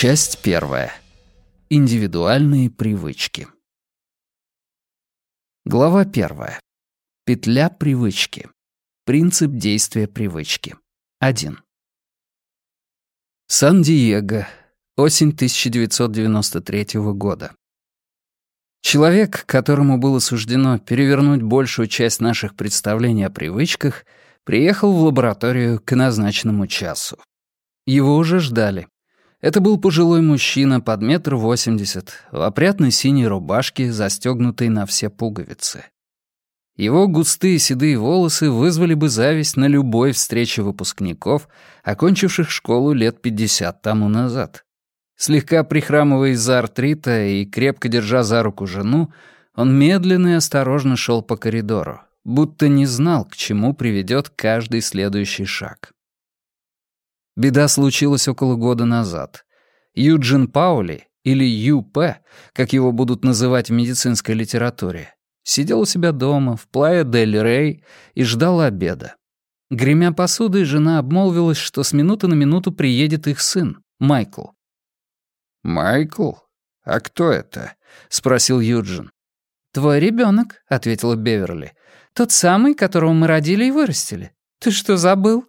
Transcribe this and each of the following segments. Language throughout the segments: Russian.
Часть первая. Индивидуальные привычки. Глава первая. Петля привычки. Принцип действия привычки. Один. Сан-Диего. Осень 1993 года. Человек, которому было суждено перевернуть большую часть наших представлений о привычках, приехал в лабораторию к назначенному часу. Его уже ждали. Это был пожилой мужчина под метр восемьдесят, в опрятной синей рубашке, застегнутой на все пуговицы. Его густые седые волосы вызвали бы зависть на любой встрече выпускников, окончивших школу лет 50 тому назад. Слегка прихрамывая из-за артрита и крепко держа за руку жену, он медленно и осторожно шел по коридору, будто не знал, к чему приведет каждый следующий шаг. Беда случилась около года назад. Юджин Паули, или ЮП, как его будут называть в медицинской литературе, сидел у себя дома в Плая Дель Рей и ждал обеда. Гремя посудой, жена обмолвилась, что с минуты на минуту приедет их сын, Майкл. «Майкл? А кто это?» — спросил Юджин. «Твой ребенок, ответила Беверли. «Тот самый, которого мы родили и вырастили. Ты что, забыл?»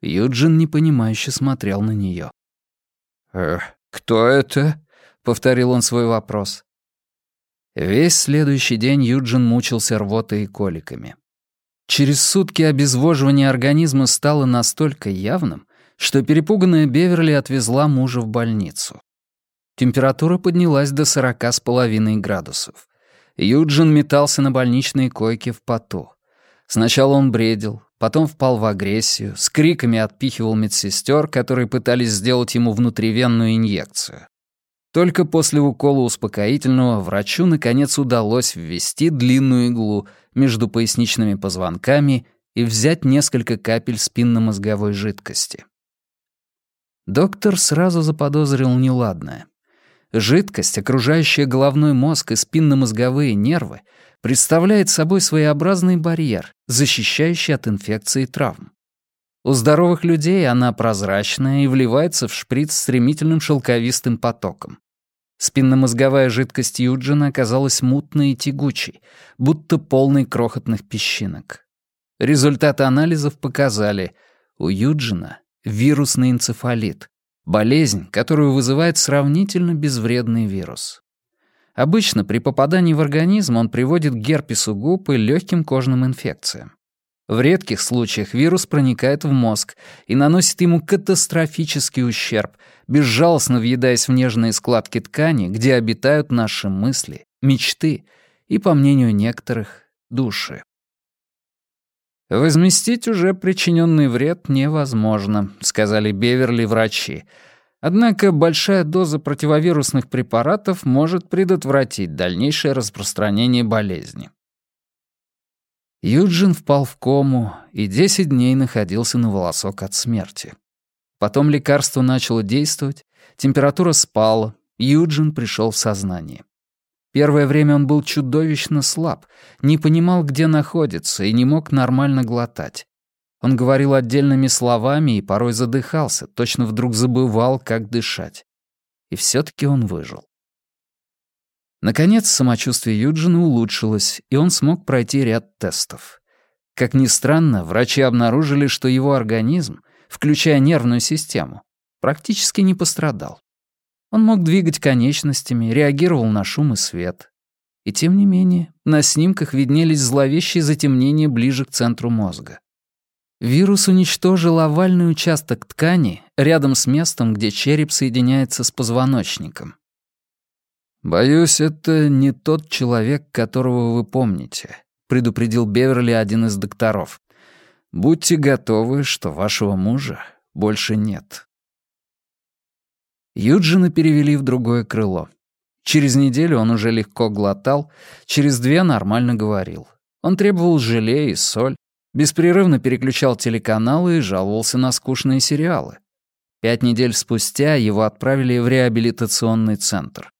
Юджин непонимающе смотрел на нее. «Э, «Кто это?» — повторил он свой вопрос. Весь следующий день Юджин мучился рвотой и коликами. Через сутки обезвоживание организма стало настолько явным, что перепуганная Беверли отвезла мужа в больницу. Температура поднялась до сорока с половиной градусов. Юджин метался на больничной койке в поту. Сначала он бредил, потом впал в агрессию, с криками отпихивал медсестер, которые пытались сделать ему внутривенную инъекцию. Только после укола успокоительного врачу наконец удалось ввести длинную иглу между поясничными позвонками и взять несколько капель спинномозговой жидкости. Доктор сразу заподозрил неладное. Жидкость, окружающая головной мозг и спинномозговые нервы, представляет собой своеобразный барьер, защищающий от инфекции и травм. У здоровых людей она прозрачная и вливается в шприц стремительным шелковистым потоком. Спинномозговая жидкость Юджина оказалась мутной и тягучей, будто полной крохотных песчинок. Результаты анализов показали, у Юджина вирусный энцефалит, болезнь, которую вызывает сравнительно безвредный вирус. Обычно при попадании в организм он приводит к герпесу губ и легким кожным инфекциям. В редких случаях вирус проникает в мозг и наносит ему катастрофический ущерб, безжалостно въедаясь в нежные складки ткани, где обитают наши мысли, мечты и, по мнению некоторых, души. «Возместить уже причиненный вред невозможно», — сказали Беверли врачи, Однако большая доза противовирусных препаратов может предотвратить дальнейшее распространение болезни. Юджин впал в кому и 10 дней находился на волосок от смерти. Потом лекарство начало действовать, температура спала, Юджин пришел в сознание. Первое время он был чудовищно слаб, не понимал, где находится, и не мог нормально глотать. Он говорил отдельными словами и порой задыхался, точно вдруг забывал, как дышать. И все таки он выжил. Наконец, самочувствие Юджина улучшилось, и он смог пройти ряд тестов. Как ни странно, врачи обнаружили, что его организм, включая нервную систему, практически не пострадал. Он мог двигать конечностями, реагировал на шум и свет. И тем не менее, на снимках виднелись зловещие затемнения ближе к центру мозга. Вирус уничтожил овальный участок ткани рядом с местом, где череп соединяется с позвоночником. «Боюсь, это не тот человек, которого вы помните», — предупредил Беверли один из докторов. «Будьте готовы, что вашего мужа больше нет». Юджина перевели в другое крыло. Через неделю он уже легко глотал, через две нормально говорил. Он требовал желе и соль, Беспрерывно переключал телеканалы и жаловался на скучные сериалы. Пять недель спустя его отправили в реабилитационный центр.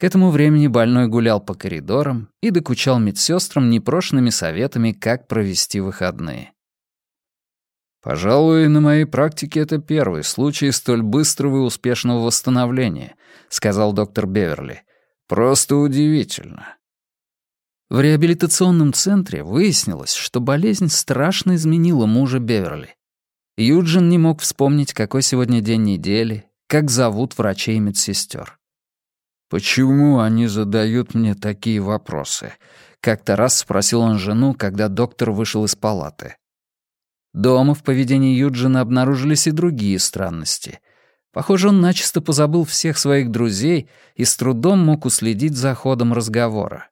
К этому времени больной гулял по коридорам и докучал медсестрам непрошенными советами, как провести выходные. «Пожалуй, на моей практике это первый случай столь быстрого и успешного восстановления», — сказал доктор Беверли. «Просто удивительно. В реабилитационном центре выяснилось, что болезнь страшно изменила мужа Беверли. Юджин не мог вспомнить, какой сегодня день недели, как зовут врачей и медсестер. «Почему они задают мне такие вопросы?» — как-то раз спросил он жену, когда доктор вышел из палаты. Дома в поведении Юджина обнаружились и другие странности. Похоже, он начисто позабыл всех своих друзей и с трудом мог уследить за ходом разговора.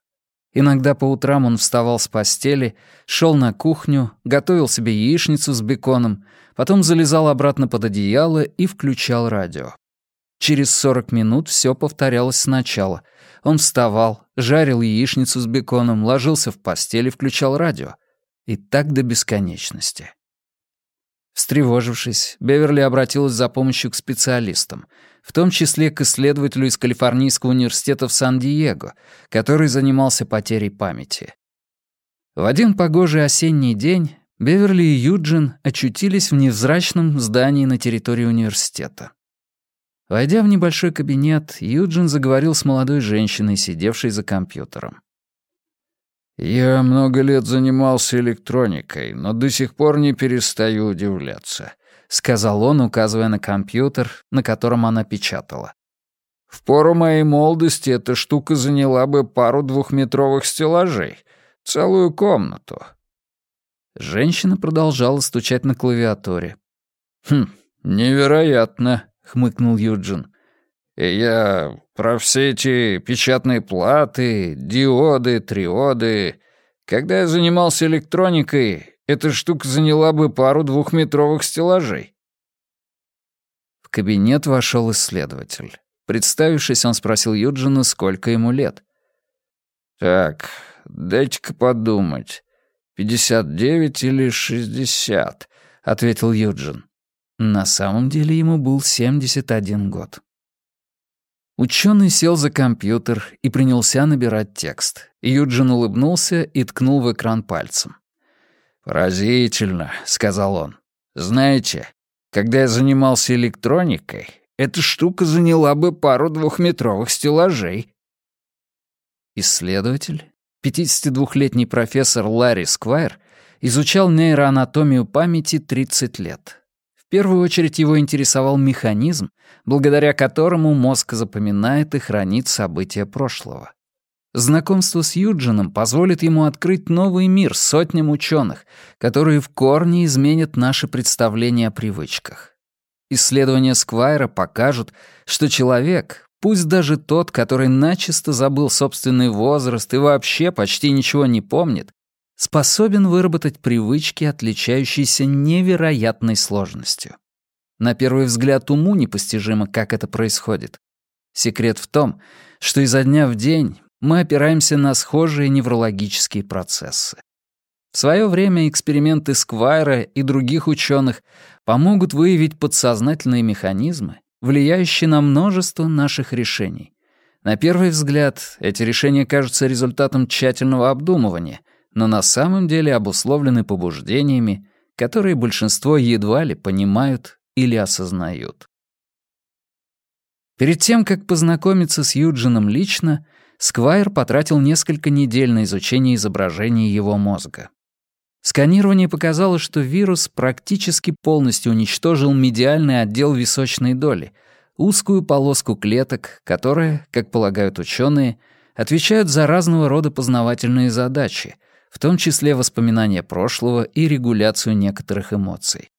Иногда по утрам он вставал с постели, шел на кухню, готовил себе яичницу с беконом, потом залезал обратно под одеяло и включал радио. Через 40 минут все повторялось сначала. Он вставал, жарил яичницу с беконом, ложился в постель и включал радио. И так до бесконечности. Встревожившись, Беверли обратилась за помощью к специалистам — в том числе к исследователю из Калифорнийского университета в Сан-Диего, который занимался потерей памяти. В один погожий осенний день Беверли и Юджин очутились в невзрачном здании на территории университета. Войдя в небольшой кабинет, Юджин заговорил с молодой женщиной, сидевшей за компьютером. «Я много лет занимался электроникой, но до сих пор не перестаю удивляться. — сказал он, указывая на компьютер, на котором она печатала. «В пору моей молодости эта штука заняла бы пару двухметровых стеллажей, целую комнату». Женщина продолжала стучать на клавиатуре. «Хм, невероятно», — хмыкнул Юджин. И «Я про все эти печатные платы, диоды, триоды...» Когда я занимался электроникой, эта штука заняла бы пару двухметровых стеллажей. В кабинет вошел исследователь. Представившись, он спросил Юджина, сколько ему лет. «Так, дайте-ка подумать. Пятьдесят девять или шестьдесят?» — ответил Юджин. На самом деле ему был семьдесят один год. Ученый сел за компьютер и принялся набирать текст. Юджин улыбнулся и ткнул в экран пальцем. «Поразительно», — сказал он. «Знаете, когда я занимался электроникой, эта штука заняла бы пару двухметровых стеллажей». Исследователь, 52-летний профессор Ларри Сквайр, изучал нейроанатомию памяти 30 лет. В первую очередь его интересовал механизм, благодаря которому мозг запоминает и хранит события прошлого. Знакомство с Юджином позволит ему открыть новый мир сотням ученых, которые в корне изменят наши представления о привычках. Исследования Сквайра покажут, что человек, пусть даже тот, который начисто забыл собственный возраст и вообще почти ничего не помнит, способен выработать привычки, отличающиеся невероятной сложностью. На первый взгляд уму непостижимо, как это происходит. Секрет в том, что изо дня в день мы опираемся на схожие неврологические процессы. В свое время эксперименты Сквайра и других ученых помогут выявить подсознательные механизмы, влияющие на множество наших решений. На первый взгляд, эти решения кажутся результатом тщательного обдумывания, но на самом деле обусловлены побуждениями, которые большинство едва ли понимают или осознают. Перед тем, как познакомиться с Юджином лично, Сквайр потратил несколько недель на изучение изображений его мозга. Сканирование показало, что вирус практически полностью уничтожил медиальный отдел височной доли, узкую полоску клеток, которые, как полагают ученые, отвечают за разного рода познавательные задачи, в том числе воспоминания прошлого и регуляцию некоторых эмоций.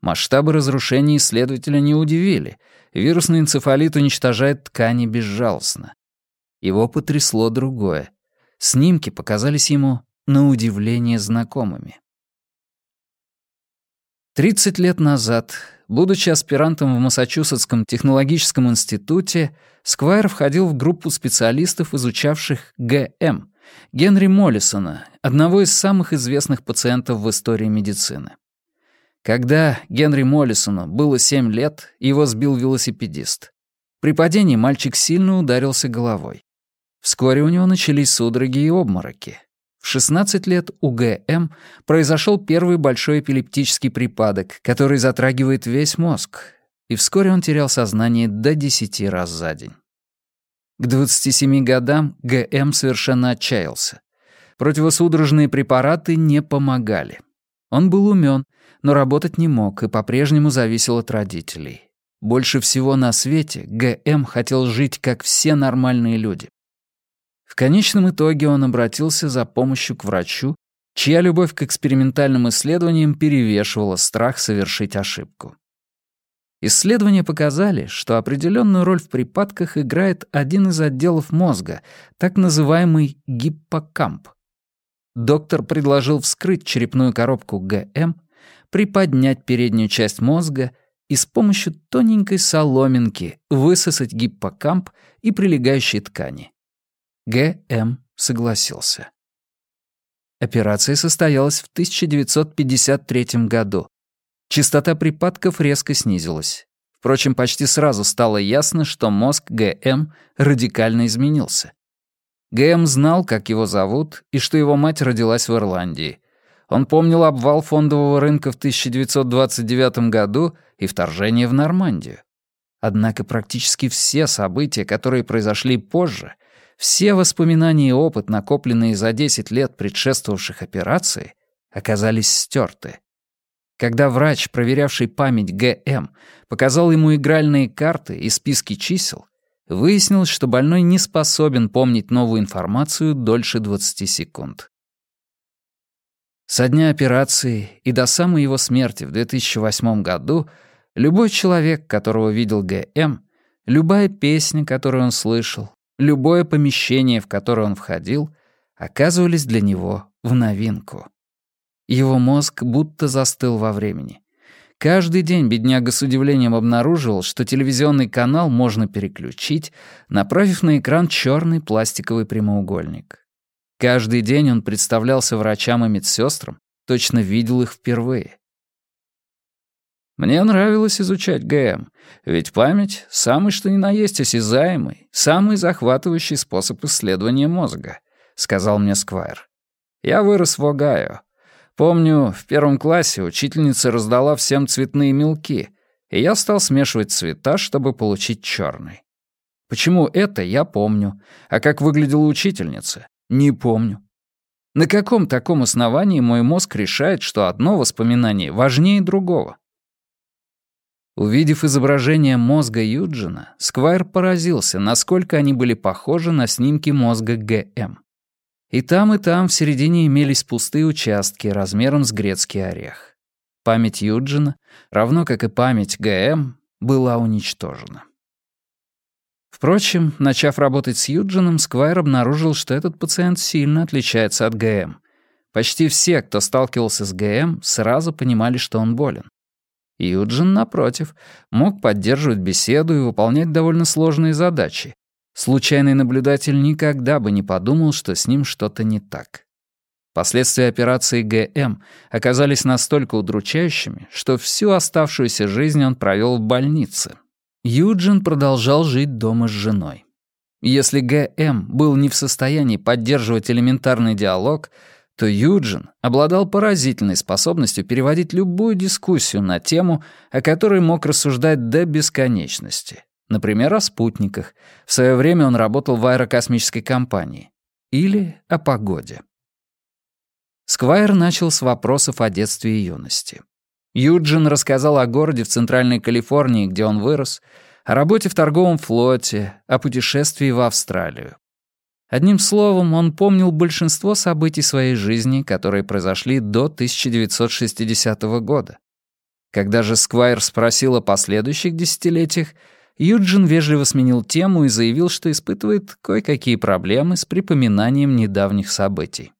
Масштабы разрушений исследователя не удивили. Вирусный энцефалит уничтожает ткани безжалостно. Его потрясло другое. Снимки показались ему на удивление знакомыми. 30 лет назад, будучи аспирантом в Массачусетском технологическом институте, Сквайр входил в группу специалистов, изучавших ГМ, Генри Моллисона, одного из самых известных пациентов в истории медицины. Когда Генри Моллисону было 7 лет, его сбил велосипедист. При падении мальчик сильно ударился головой. Вскоре у него начались судороги и обмороки. В 16 лет у ГМ произошел первый большой эпилептический припадок, который затрагивает весь мозг, и вскоре он терял сознание до 10 раз за день. К 27 годам ГМ совершенно отчаялся. Противосудорожные препараты не помогали. Он был умен, но работать не мог и по-прежнему зависел от родителей. Больше всего на свете ГМ хотел жить, как все нормальные люди. В конечном итоге он обратился за помощью к врачу, чья любовь к экспериментальным исследованиям перевешивала страх совершить ошибку. Исследования показали, что определенную роль в припадках играет один из отделов мозга, так называемый гиппокамп. Доктор предложил вскрыть черепную коробку ГМ, приподнять переднюю часть мозга и с помощью тоненькой соломинки высосать гиппокамп и прилегающие ткани. Г.М. согласился. Операция состоялась в 1953 году. Частота припадков резко снизилась. Впрочем, почти сразу стало ясно, что мозг ГМ радикально изменился. ГМ знал, как его зовут, и что его мать родилась в Ирландии. Он помнил обвал фондового рынка в 1929 году и вторжение в Нормандию. Однако практически все события, которые произошли позже — все воспоминания и опыт, накопленные за 10 лет предшествовавших операции, оказались стерты. Когда врач, проверявший память ГМ, показал ему игральные карты и списки чисел, выяснилось, что больной не способен помнить новую информацию дольше 20 секунд. Со дня операции и до самой его смерти в 2008 году любой человек, которого видел ГМ, любая песня, которую он слышал, Любое помещение, в которое он входил, оказывались для него в новинку. Его мозг будто застыл во времени. Каждый день бедняга с удивлением обнаруживал, что телевизионный канал можно переключить, направив на экран черный пластиковый прямоугольник. Каждый день он представлялся врачам и медсестрам, точно видел их впервые. Мне нравилось изучать ГМ, ведь память — самый что ни на есть осязаемый, самый захватывающий способ исследования мозга, — сказал мне Сквайр. Я вырос в Огайо. Помню, в первом классе учительница раздала всем цветные мелки, и я стал смешивать цвета, чтобы получить черный. Почему это, я помню, а как выглядела учительница, не помню. На каком таком основании мой мозг решает, что одно воспоминание важнее другого? Увидев изображение мозга Юджина, Сквайр поразился, насколько они были похожи на снимки мозга ГМ. И там, и там в середине имелись пустые участки размером с грецкий орех. Память Юджина, равно как и память ГМ, была уничтожена. Впрочем, начав работать с Юджином, Сквайр обнаружил, что этот пациент сильно отличается от ГМ. Почти все, кто сталкивался с ГМ, сразу понимали, что он болен. Юджин, напротив, мог поддерживать беседу и выполнять довольно сложные задачи. Случайный наблюдатель никогда бы не подумал, что с ним что-то не так. Последствия операции ГМ оказались настолько удручающими, что всю оставшуюся жизнь он провел в больнице. Юджин продолжал жить дома с женой. Если ГМ был не в состоянии поддерживать элементарный диалог, то Юджин обладал поразительной способностью переводить любую дискуссию на тему, о которой мог рассуждать до бесконечности. Например, о спутниках. В свое время он работал в аэрокосмической компании. Или о погоде. Сквайр начал с вопросов о детстве и юности. Юджин рассказал о городе в Центральной Калифорнии, где он вырос, о работе в торговом флоте, о путешествии в Австралию. Одним словом, он помнил большинство событий своей жизни, которые произошли до 1960 года. Когда же Сквайр спросил о последующих десятилетиях, Юджин вежливо сменил тему и заявил, что испытывает кое-какие проблемы с припоминанием недавних событий.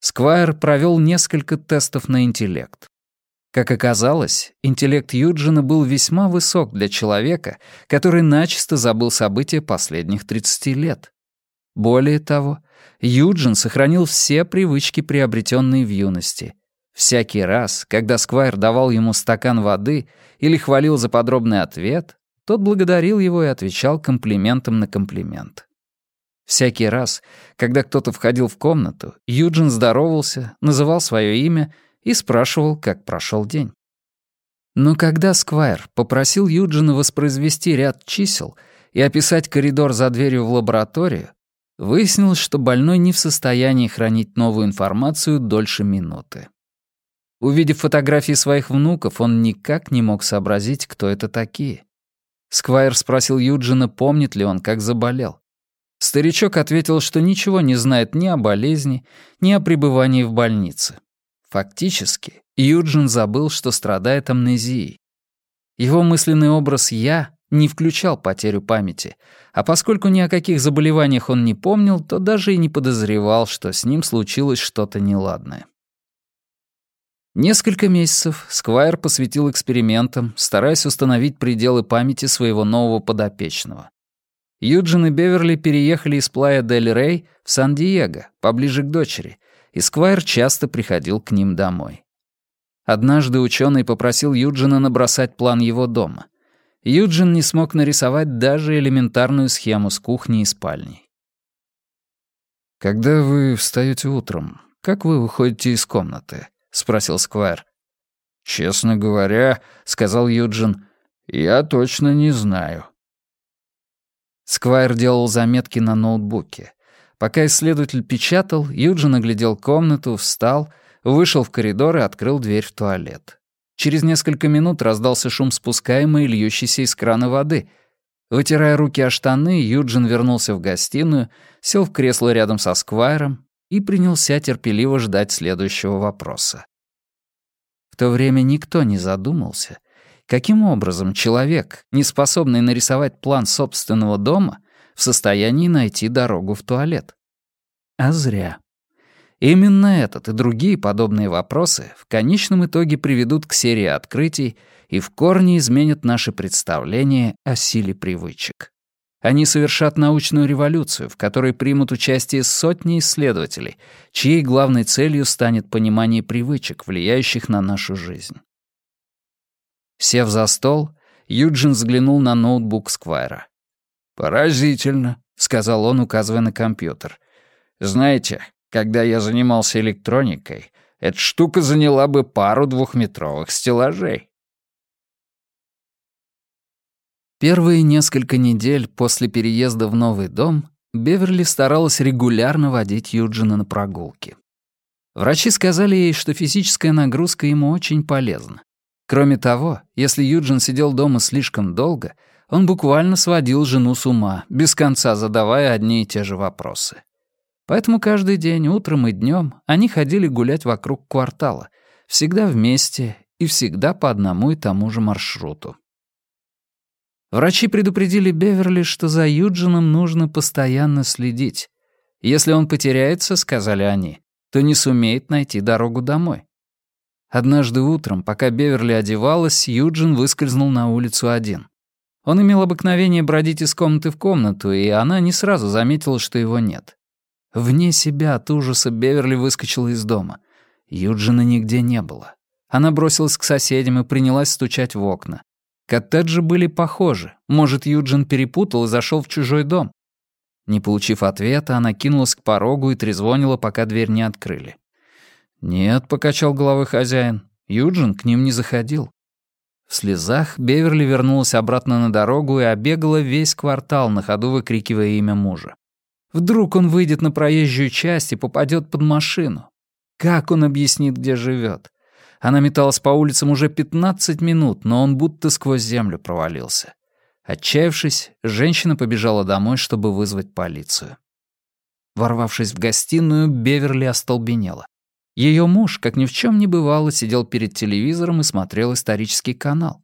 Сквайр провел несколько тестов на интеллект. Как оказалось, интеллект Юджина был весьма высок для человека, который начисто забыл события последних 30 лет. Более того, Юджин сохранил все привычки, приобретенные в юности. Всякий раз, когда Сквайр давал ему стакан воды или хвалил за подробный ответ, тот благодарил его и отвечал комплиментом на комплимент. Всякий раз, когда кто-то входил в комнату, Юджин здоровался, называл свое имя — и спрашивал, как прошел день. Но когда Сквайр попросил Юджина воспроизвести ряд чисел и описать коридор за дверью в лабораторию, выяснилось, что больной не в состоянии хранить новую информацию дольше минуты. Увидев фотографии своих внуков, он никак не мог сообразить, кто это такие. Сквайр спросил Юджина, помнит ли он, как заболел. Старичок ответил, что ничего не знает ни о болезни, ни о пребывании в больнице. Фактически, Юджин забыл, что страдает амнезией. Его мысленный образ «я» не включал потерю памяти, а поскольку ни о каких заболеваниях он не помнил, то даже и не подозревал, что с ним случилось что-то неладное. Несколько месяцев Сквайр посвятил экспериментам, стараясь установить пределы памяти своего нового подопечного. Юджин и Беверли переехали из Плая Дель Рей в Сан-Диего, поближе к дочери, и Сквайр часто приходил к ним домой. Однажды ученый попросил Юджина набросать план его дома. Юджин не смог нарисовать даже элементарную схему с кухней и спальней. «Когда вы встаете утром, как вы выходите из комнаты?» — спросил Сквайр. «Честно говоря», — сказал Юджин, — «я точно не знаю». Сквайр делал заметки на ноутбуке. Пока исследователь печатал, Юджин оглядел комнату, встал, вышел в коридор и открыл дверь в туалет. Через несколько минут раздался шум спускаемой и льющейся из крана воды. Вытирая руки о штаны, Юджин вернулся в гостиную, сел в кресло рядом со сквайром и принялся терпеливо ждать следующего вопроса. В то время никто не задумался, каким образом человек, не способный нарисовать план собственного дома, в состоянии найти дорогу в туалет. А зря. Именно этот и другие подобные вопросы в конечном итоге приведут к серии открытий и в корне изменят наши представления о силе привычек. Они совершат научную революцию, в которой примут участие сотни исследователей, чьей главной целью станет понимание привычек, влияющих на нашу жизнь. Сев за стол, Юджин взглянул на ноутбук Сквайра. «Поразительно», — сказал он, указывая на компьютер. «Знаете, когда я занимался электроникой, эта штука заняла бы пару двухметровых стеллажей». Первые несколько недель после переезда в новый дом Беверли старалась регулярно водить Юджина на прогулки. Врачи сказали ей, что физическая нагрузка ему очень полезна. Кроме того, если Юджин сидел дома слишком долго — он буквально сводил жену с ума, без конца задавая одни и те же вопросы. Поэтому каждый день, утром и днем, они ходили гулять вокруг квартала, всегда вместе и всегда по одному и тому же маршруту. Врачи предупредили Беверли, что за Юджином нужно постоянно следить. Если он потеряется, сказали они, то не сумеет найти дорогу домой. Однажды утром, пока Беверли одевалась, Юджин выскользнул на улицу один. Он имел обыкновение бродить из комнаты в комнату, и она не сразу заметила, что его нет. Вне себя от ужаса Беверли выскочила из дома. Юджина нигде не было. Она бросилась к соседям и принялась стучать в окна. Коттеджи были похожи. Может, Юджин перепутал и зашел в чужой дом. Не получив ответа, она кинулась к порогу и трезвонила, пока дверь не открыли. «Нет», — покачал головой хозяин, — «Юджин к ним не заходил». В слезах Беверли вернулась обратно на дорогу и обегала весь квартал, на ходу выкрикивая имя мужа. Вдруг он выйдет на проезжую часть и попадет под машину. Как он объяснит, где живет? Она металась по улицам уже 15 минут, но он будто сквозь землю провалился. Отчаявшись, женщина побежала домой, чтобы вызвать полицию. Ворвавшись в гостиную, Беверли остолбенела. Ее муж, как ни в чем не бывало, сидел перед телевизором и смотрел исторический канал.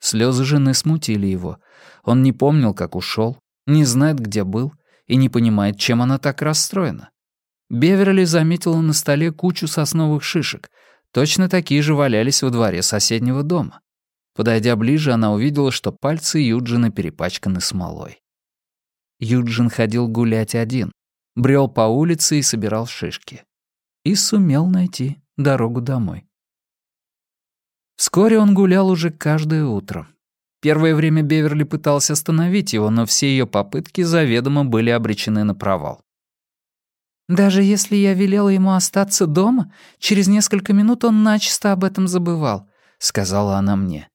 Слезы жены смутили его. Он не помнил, как ушел, не знает, где был, и не понимает, чем она так расстроена. Беверли заметила на столе кучу сосновых шишек. Точно такие же валялись во дворе соседнего дома. Подойдя ближе, она увидела, что пальцы Юджина перепачканы смолой. Юджин ходил гулять один, брел по улице и собирал шишки и сумел найти дорогу домой. Вскоре он гулял уже каждое утро. Первое время Беверли пытался остановить его, но все ее попытки заведомо были обречены на провал. Даже если я велела ему остаться дома, через несколько минут он начисто об этом забывал, сказала она мне.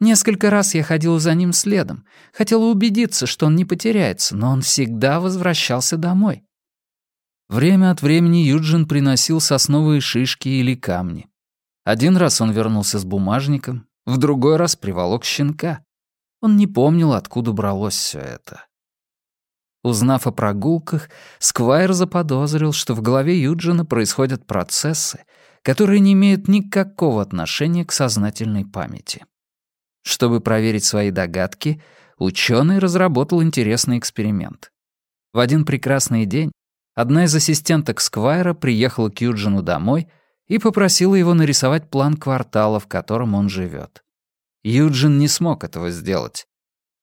Несколько раз я ходила за ним следом, хотела убедиться, что он не потеряется, но он всегда возвращался домой. Время от времени Юджин приносил сосновые шишки или камни. Один раз он вернулся с бумажником, в другой раз приволок щенка. Он не помнил, откуда бралось все это. Узнав о прогулках, Сквайр заподозрил, что в голове Юджина происходят процессы, которые не имеют никакого отношения к сознательной памяти. Чтобы проверить свои догадки, ученый разработал интересный эксперимент. В один прекрасный день одна из ассистенток Сквайра приехала к Юджину домой и попросила его нарисовать план квартала, в котором он живет. Юджин не смог этого сделать.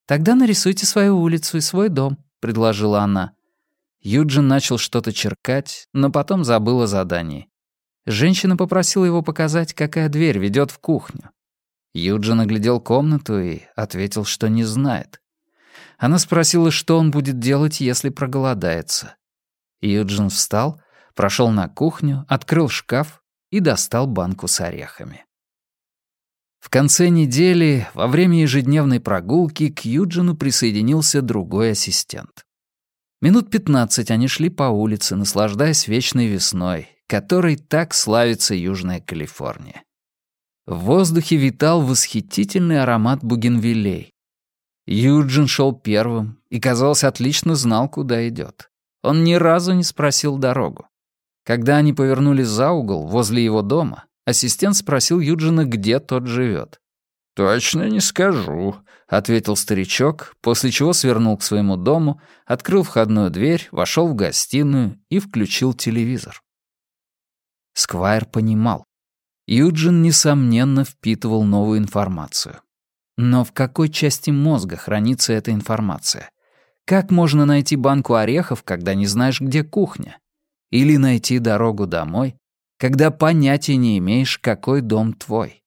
«Тогда нарисуйте свою улицу и свой дом», — предложила она. Юджин начал что-то черкать, но потом забыл о задании. Женщина попросила его показать, какая дверь ведет в кухню. Юджин оглядел комнату и ответил, что не знает. Она спросила, что он будет делать, если проголодается. Юджин встал, прошел на кухню, открыл шкаф и достал банку с орехами. В конце недели, во время ежедневной прогулки, к Юджину присоединился другой ассистент. Минут пятнадцать они шли по улице, наслаждаясь вечной весной, которой так славится Южная Калифорния. В воздухе витал восхитительный аромат бугенвилей. Юджин шел первым и, казалось, отлично знал, куда идет. Он ни разу не спросил дорогу. Когда они повернули за угол, возле его дома, ассистент спросил Юджина, где тот живет. «Точно не скажу», — ответил старичок, после чего свернул к своему дому, открыл входную дверь, вошел в гостиную и включил телевизор. Сквайр понимал. Юджин, несомненно, впитывал новую информацию. Но в какой части мозга хранится эта информация? Как можно найти банку орехов, когда не знаешь, где кухня? Или найти дорогу домой, когда понятия не имеешь, какой дом твой?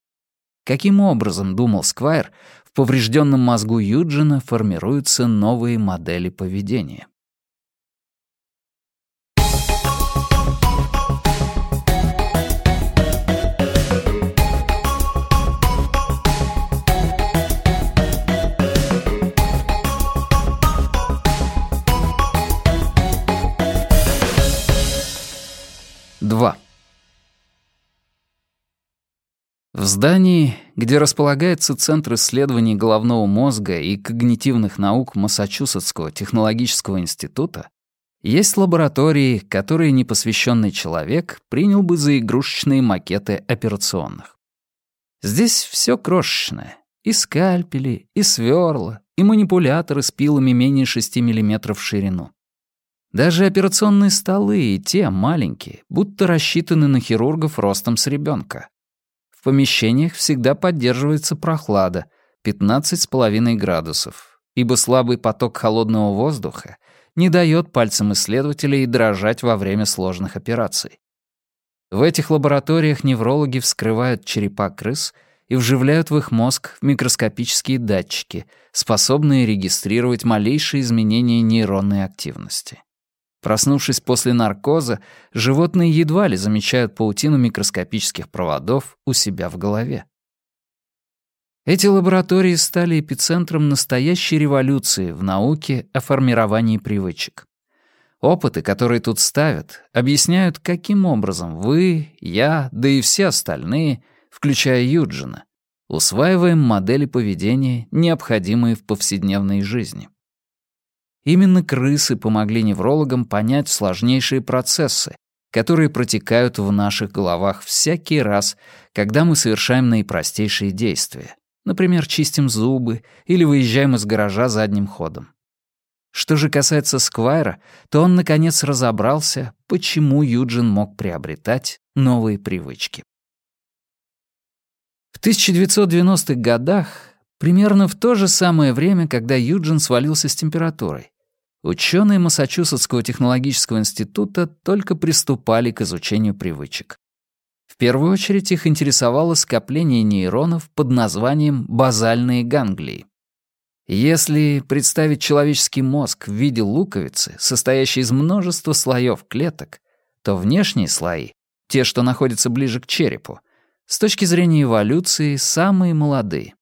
Каким образом, думал Сквайр, в поврежденном мозгу Юджина формируются новые модели поведения? В здании, где располагается Центр исследований головного мозга и когнитивных наук Массачусетского технологического института, есть лаборатории, которые непосвященный человек принял бы за игрушечные макеты операционных. Здесь все крошечное. И скальпели, и сверла, и манипуляторы с пилами менее 6 мм в ширину. Даже операционные столы и те маленькие, будто рассчитаны на хирургов ростом с ребенка. В помещениях всегда поддерживается прохлада 15,5 градусов, ибо слабый поток холодного воздуха не дает пальцам исследователей дрожать во время сложных операций. В этих лабораториях неврологи вскрывают черепа крыс и вживляют в их мозг микроскопические датчики, способные регистрировать малейшие изменения нейронной активности. Проснувшись после наркоза, животные едва ли замечают паутину микроскопических проводов у себя в голове. Эти лаборатории стали эпицентром настоящей революции в науке о формировании привычек. Опыты, которые тут ставят, объясняют, каким образом вы, я, да и все остальные, включая Юджина, усваиваем модели поведения, необходимые в повседневной жизни. Именно крысы помогли неврологам понять сложнейшие процессы, которые протекают в наших головах всякий раз, когда мы совершаем наипростейшие действия. Например, чистим зубы или выезжаем из гаража задним ходом. Что же касается Сквайра, то он, наконец, разобрался, почему Юджин мог приобретать новые привычки. В 1990-х годах, примерно в то же самое время, когда Юджин свалился с температурой, Ученые Массачусетского технологического института только приступали к изучению привычек. В первую очередь их интересовало скопление нейронов под названием базальные ганглии. Если представить человеческий мозг в виде луковицы, состоящей из множества слоев клеток, то внешние слои, те, что находятся ближе к черепу, с точки зрения эволюции, самые молодые.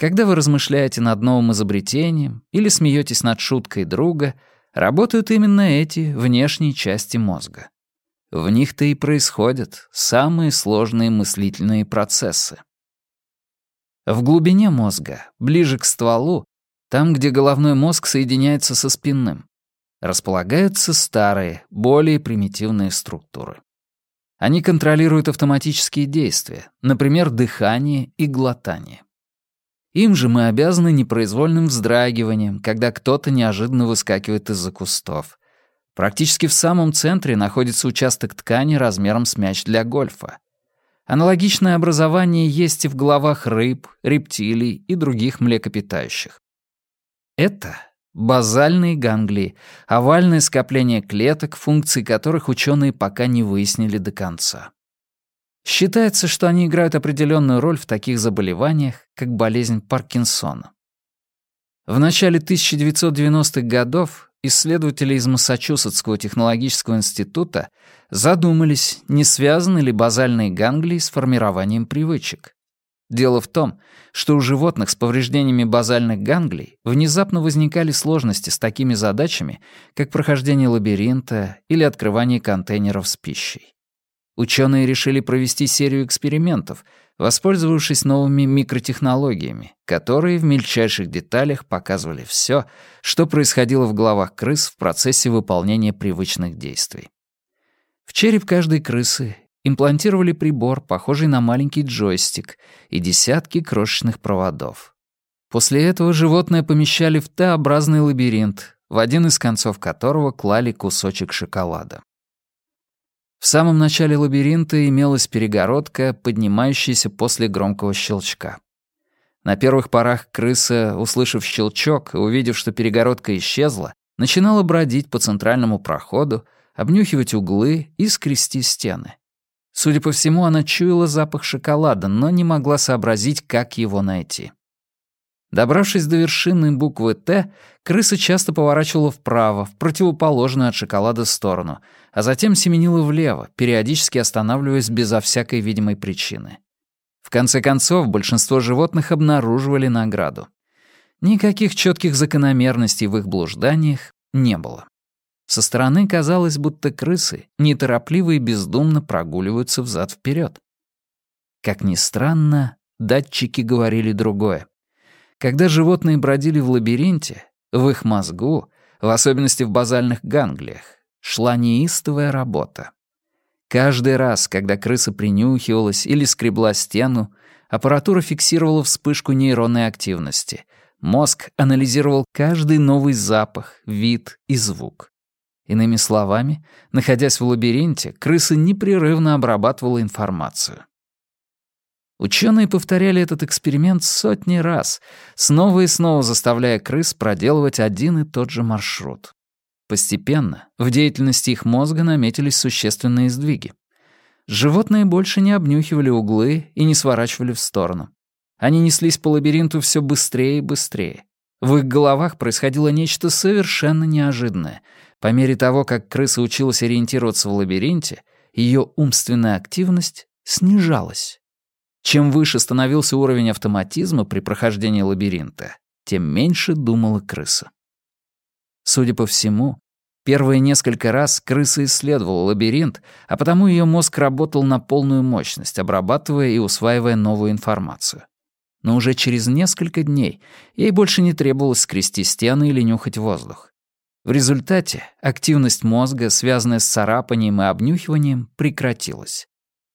Когда вы размышляете над новым изобретением или смеетесь над шуткой друга, работают именно эти внешние части мозга. В них-то и происходят самые сложные мыслительные процессы. В глубине мозга, ближе к стволу, там, где головной мозг соединяется со спинным, располагаются старые, более примитивные структуры. Они контролируют автоматические действия, например, дыхание и глотание. Им же мы обязаны непроизвольным вздрагиванием, когда кто-то неожиданно выскакивает из-за кустов. Практически в самом центре находится участок ткани размером с мяч для гольфа. Аналогичное образование есть и в головах рыб, рептилий и других млекопитающих. Это базальные ганглии, овальное скопление клеток, функции которых ученые пока не выяснили до конца. Считается, что они играют определенную роль в таких заболеваниях, как болезнь Паркинсона. В начале 1990-х годов исследователи из Массачусетского технологического института задумались, не связаны ли базальные ганглии с формированием привычек. Дело в том, что у животных с повреждениями базальных ганглий внезапно возникали сложности с такими задачами, как прохождение лабиринта или открывание контейнеров с пищей. Ученые решили провести серию экспериментов, воспользовавшись новыми микротехнологиями, которые в мельчайших деталях показывали все, что происходило в головах крыс в процессе выполнения привычных действий. В череп каждой крысы имплантировали прибор, похожий на маленький джойстик, и десятки крошечных проводов. После этого животное помещали в Т-образный лабиринт, в один из концов которого клали кусочек шоколада. В самом начале лабиринта имелась перегородка, поднимающаяся после громкого щелчка. На первых порах крыса, услышав щелчок и увидев, что перегородка исчезла, начинала бродить по центральному проходу, обнюхивать углы и скрести стены. Судя по всему, она чуяла запах шоколада, но не могла сообразить, как его найти. Добравшись до вершины буквы «Т», крыса часто поворачивала вправо, в противоположную от шоколада сторону — а затем семенила влево, периодически останавливаясь безо всякой видимой причины. В конце концов, большинство животных обнаруживали награду. Никаких четких закономерностей в их блужданиях не было. Со стороны казалось, будто крысы неторопливо и бездумно прогуливаются взад вперед. Как ни странно, датчики говорили другое. Когда животные бродили в лабиринте, в их мозгу, в особенности в базальных ганглиях, шла неистовая работа. Каждый раз, когда крыса принюхивалась или скребла стену, аппаратура фиксировала вспышку нейронной активности. Мозг анализировал каждый новый запах, вид и звук. Иными словами, находясь в лабиринте, крыса непрерывно обрабатывала информацию. Ученые повторяли этот эксперимент сотни раз, снова и снова заставляя крыс проделывать один и тот же маршрут. Постепенно в деятельности их мозга наметились существенные сдвиги. Животные больше не обнюхивали углы и не сворачивали в сторону. Они неслись по лабиринту все быстрее и быстрее. В их головах происходило нечто совершенно неожиданное. По мере того, как крыса училась ориентироваться в лабиринте, ее умственная активность снижалась. Чем выше становился уровень автоматизма при прохождении лабиринта, тем меньше думала крыса. Судя по всему, Первые несколько раз крыса исследовала лабиринт, а потому ее мозг работал на полную мощность, обрабатывая и усваивая новую информацию. Но уже через несколько дней ей больше не требовалось скрести стены или нюхать воздух. В результате активность мозга, связанная с царапанием и обнюхиванием, прекратилась.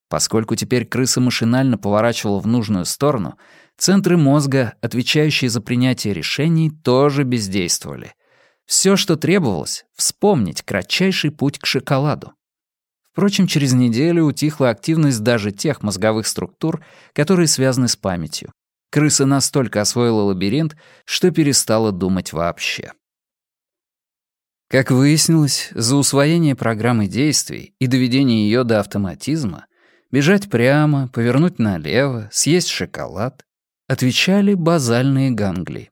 Поскольку теперь крыса машинально поворачивала в нужную сторону, центры мозга, отвечающие за принятие решений, тоже бездействовали — все, что требовалось, вспомнить кратчайший путь к шоколаду. Впрочем, через неделю утихла активность даже тех мозговых структур, которые связаны с памятью. Крыса настолько освоила лабиринт, что перестала думать вообще. Как выяснилось, за усвоение программы действий и доведение ее до автоматизма бежать прямо, повернуть налево, съесть шоколад отвечали базальные ганглии.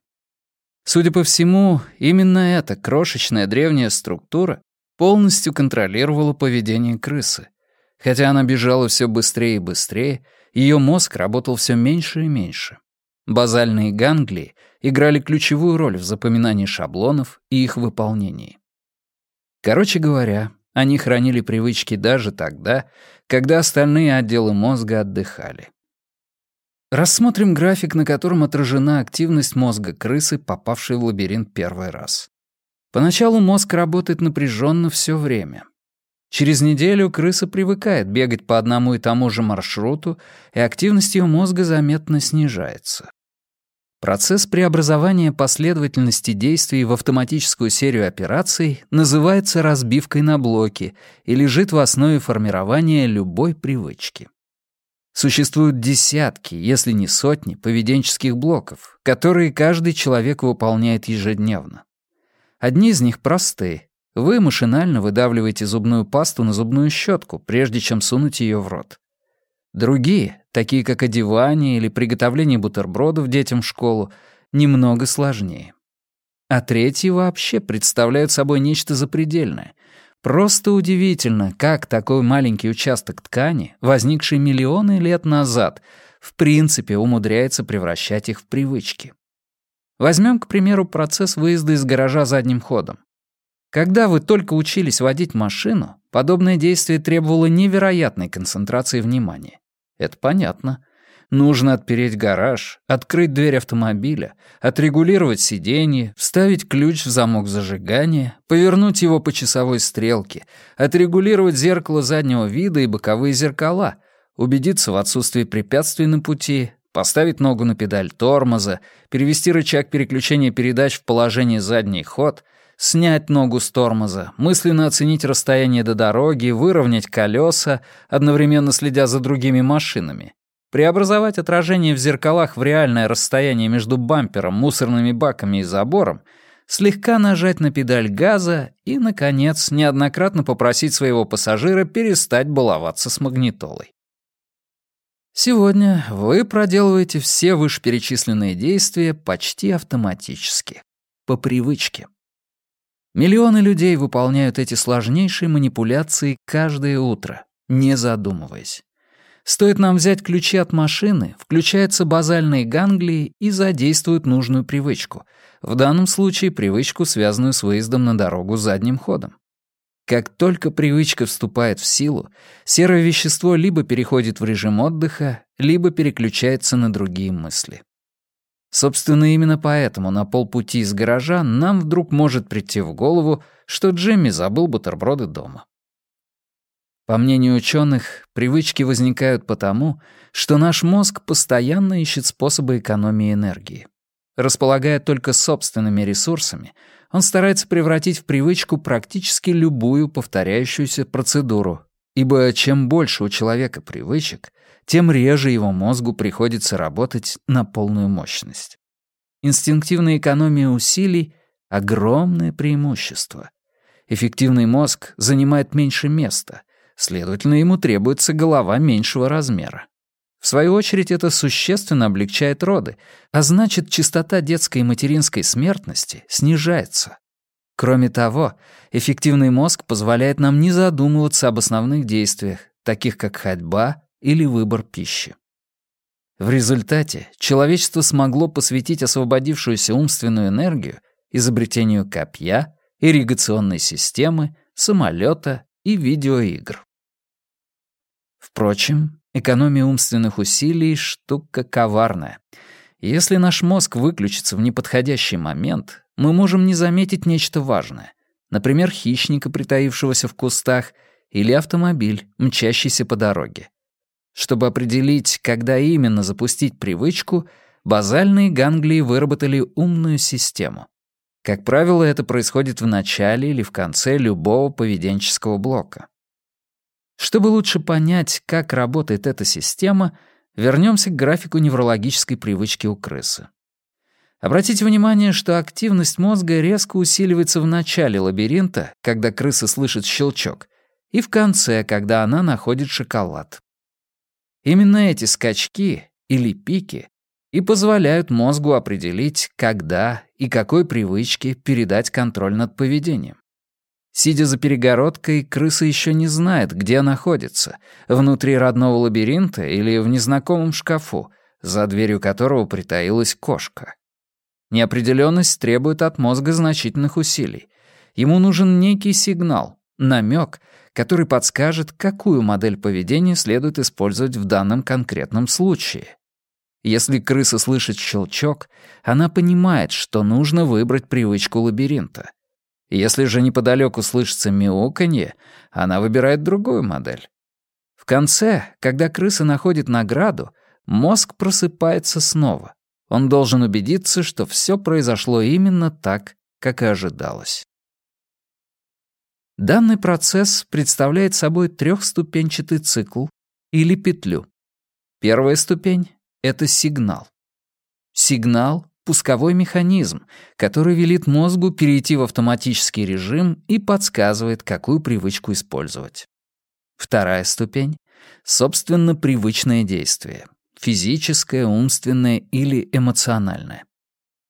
Судя по всему, именно эта крошечная древняя структура полностью контролировала поведение крысы. Хотя она бежала все быстрее и быстрее, ее мозг работал все меньше и меньше. Базальные ганглии играли ключевую роль в запоминании шаблонов и их выполнении. Короче говоря, они хранили привычки даже тогда, когда остальные отделы мозга отдыхали. Рассмотрим график, на котором отражена активность мозга крысы, попавшей в лабиринт первый раз. Поначалу мозг работает напряженно все время. Через неделю крыса привыкает бегать по одному и тому же маршруту, и активность ее мозга заметно снижается. Процесс преобразования последовательности действий в автоматическую серию операций называется разбивкой на блоки и лежит в основе формирования любой привычки. Существуют десятки, если не сотни, поведенческих блоков, которые каждый человек выполняет ежедневно. Одни из них простые. Вы машинально выдавливаете зубную пасту на зубную щетку, прежде чем сунуть ее в рот. Другие, такие как одевание или приготовление бутербродов детям в школу, немного сложнее. А третьи вообще представляют собой нечто запредельное — Просто удивительно, как такой маленький участок ткани, возникший миллионы лет назад, в принципе умудряется превращать их в привычки. Возьмем, к примеру, процесс выезда из гаража задним ходом. Когда вы только учились водить машину, подобное действие требовало невероятной концентрации внимания. Это понятно. Нужно отпереть гараж, открыть дверь автомобиля, отрегулировать сиденье, вставить ключ в замок зажигания, повернуть его по часовой стрелке, отрегулировать зеркало заднего вида и боковые зеркала, убедиться в отсутствии препятствий на пути, поставить ногу на педаль тормоза, перевести рычаг переключения передач в положение задний ход, снять ногу с тормоза, мысленно оценить расстояние до дороги, выровнять колеса, одновременно следя за другими машинами, Преобразовать отражение в зеркалах в реальное расстояние между бампером, мусорными баками и забором, слегка нажать на педаль газа и, наконец, неоднократно попросить своего пассажира перестать баловаться с магнитолой. Сегодня вы проделываете все вышеперечисленные действия почти автоматически, по привычке. Миллионы людей выполняют эти сложнейшие манипуляции каждое утро, не задумываясь. Стоит нам взять ключи от машины, включаются базальные ганглии и задействуют нужную привычку. В данном случае привычку, связанную с выездом на дорогу задним ходом. Как только привычка вступает в силу, серое вещество либо переходит в режим отдыха, либо переключается на другие мысли. Собственно, именно поэтому на полпути из гаража нам вдруг может прийти в голову, что Джимми забыл бутерброды дома. По мнению ученых, привычки возникают потому, что наш мозг постоянно ищет способы экономии энергии. Располагая только собственными ресурсами, он старается превратить в привычку практически любую повторяющуюся процедуру, ибо чем больше у человека привычек, тем реже его мозгу приходится работать на полную мощность. Инстинктивная экономия усилий — огромное преимущество. Эффективный мозг занимает меньше места, Следовательно, ему требуется голова меньшего размера. В свою очередь, это существенно облегчает роды, а значит, частота детской и материнской смертности снижается. Кроме того, эффективный мозг позволяет нам не задумываться об основных действиях, таких как ходьба или выбор пищи. В результате человечество смогло посвятить освободившуюся умственную энергию изобретению копья, ирригационной системы, самолета и видеоигр. Впрочем, экономия умственных усилий — штука коварная. Если наш мозг выключится в неподходящий момент, мы можем не заметить нечто важное. Например, хищника, притаившегося в кустах, или автомобиль, мчащийся по дороге. Чтобы определить, когда именно запустить привычку, базальные ганглии выработали умную систему. Как правило, это происходит в начале или в конце любого поведенческого блока. Чтобы лучше понять, как работает эта система, вернемся к графику неврологической привычки у крысы. Обратите внимание, что активность мозга резко усиливается в начале лабиринта, когда крыса слышит щелчок, и в конце, когда она находит шоколад. Именно эти скачки, или пики, и позволяют мозгу определить, когда и какой привычке передать контроль над поведением. Сидя за перегородкой, крыса еще не знает, где находится, внутри родного лабиринта или в незнакомом шкафу, за дверью которого притаилась кошка. Неопределенность требует от мозга значительных усилий. Ему нужен некий сигнал, намек, который подскажет, какую модель поведения следует использовать в данном конкретном случае. Если крыса слышит щелчок, она понимает, что нужно выбрать привычку лабиринта. Если же неподалеку слышится мяуканье, она выбирает другую модель. В конце, когда крыса находит награду, мозг просыпается снова. Он должен убедиться, что все произошло именно так, как и ожидалось. Данный процесс представляет собой трехступенчатый цикл или петлю. Первая ступень это сигнал. Сигнал — пусковой механизм, который велит мозгу перейти в автоматический режим и подсказывает, какую привычку использовать. Вторая ступень — собственно привычное действие, физическое, умственное или эмоциональное.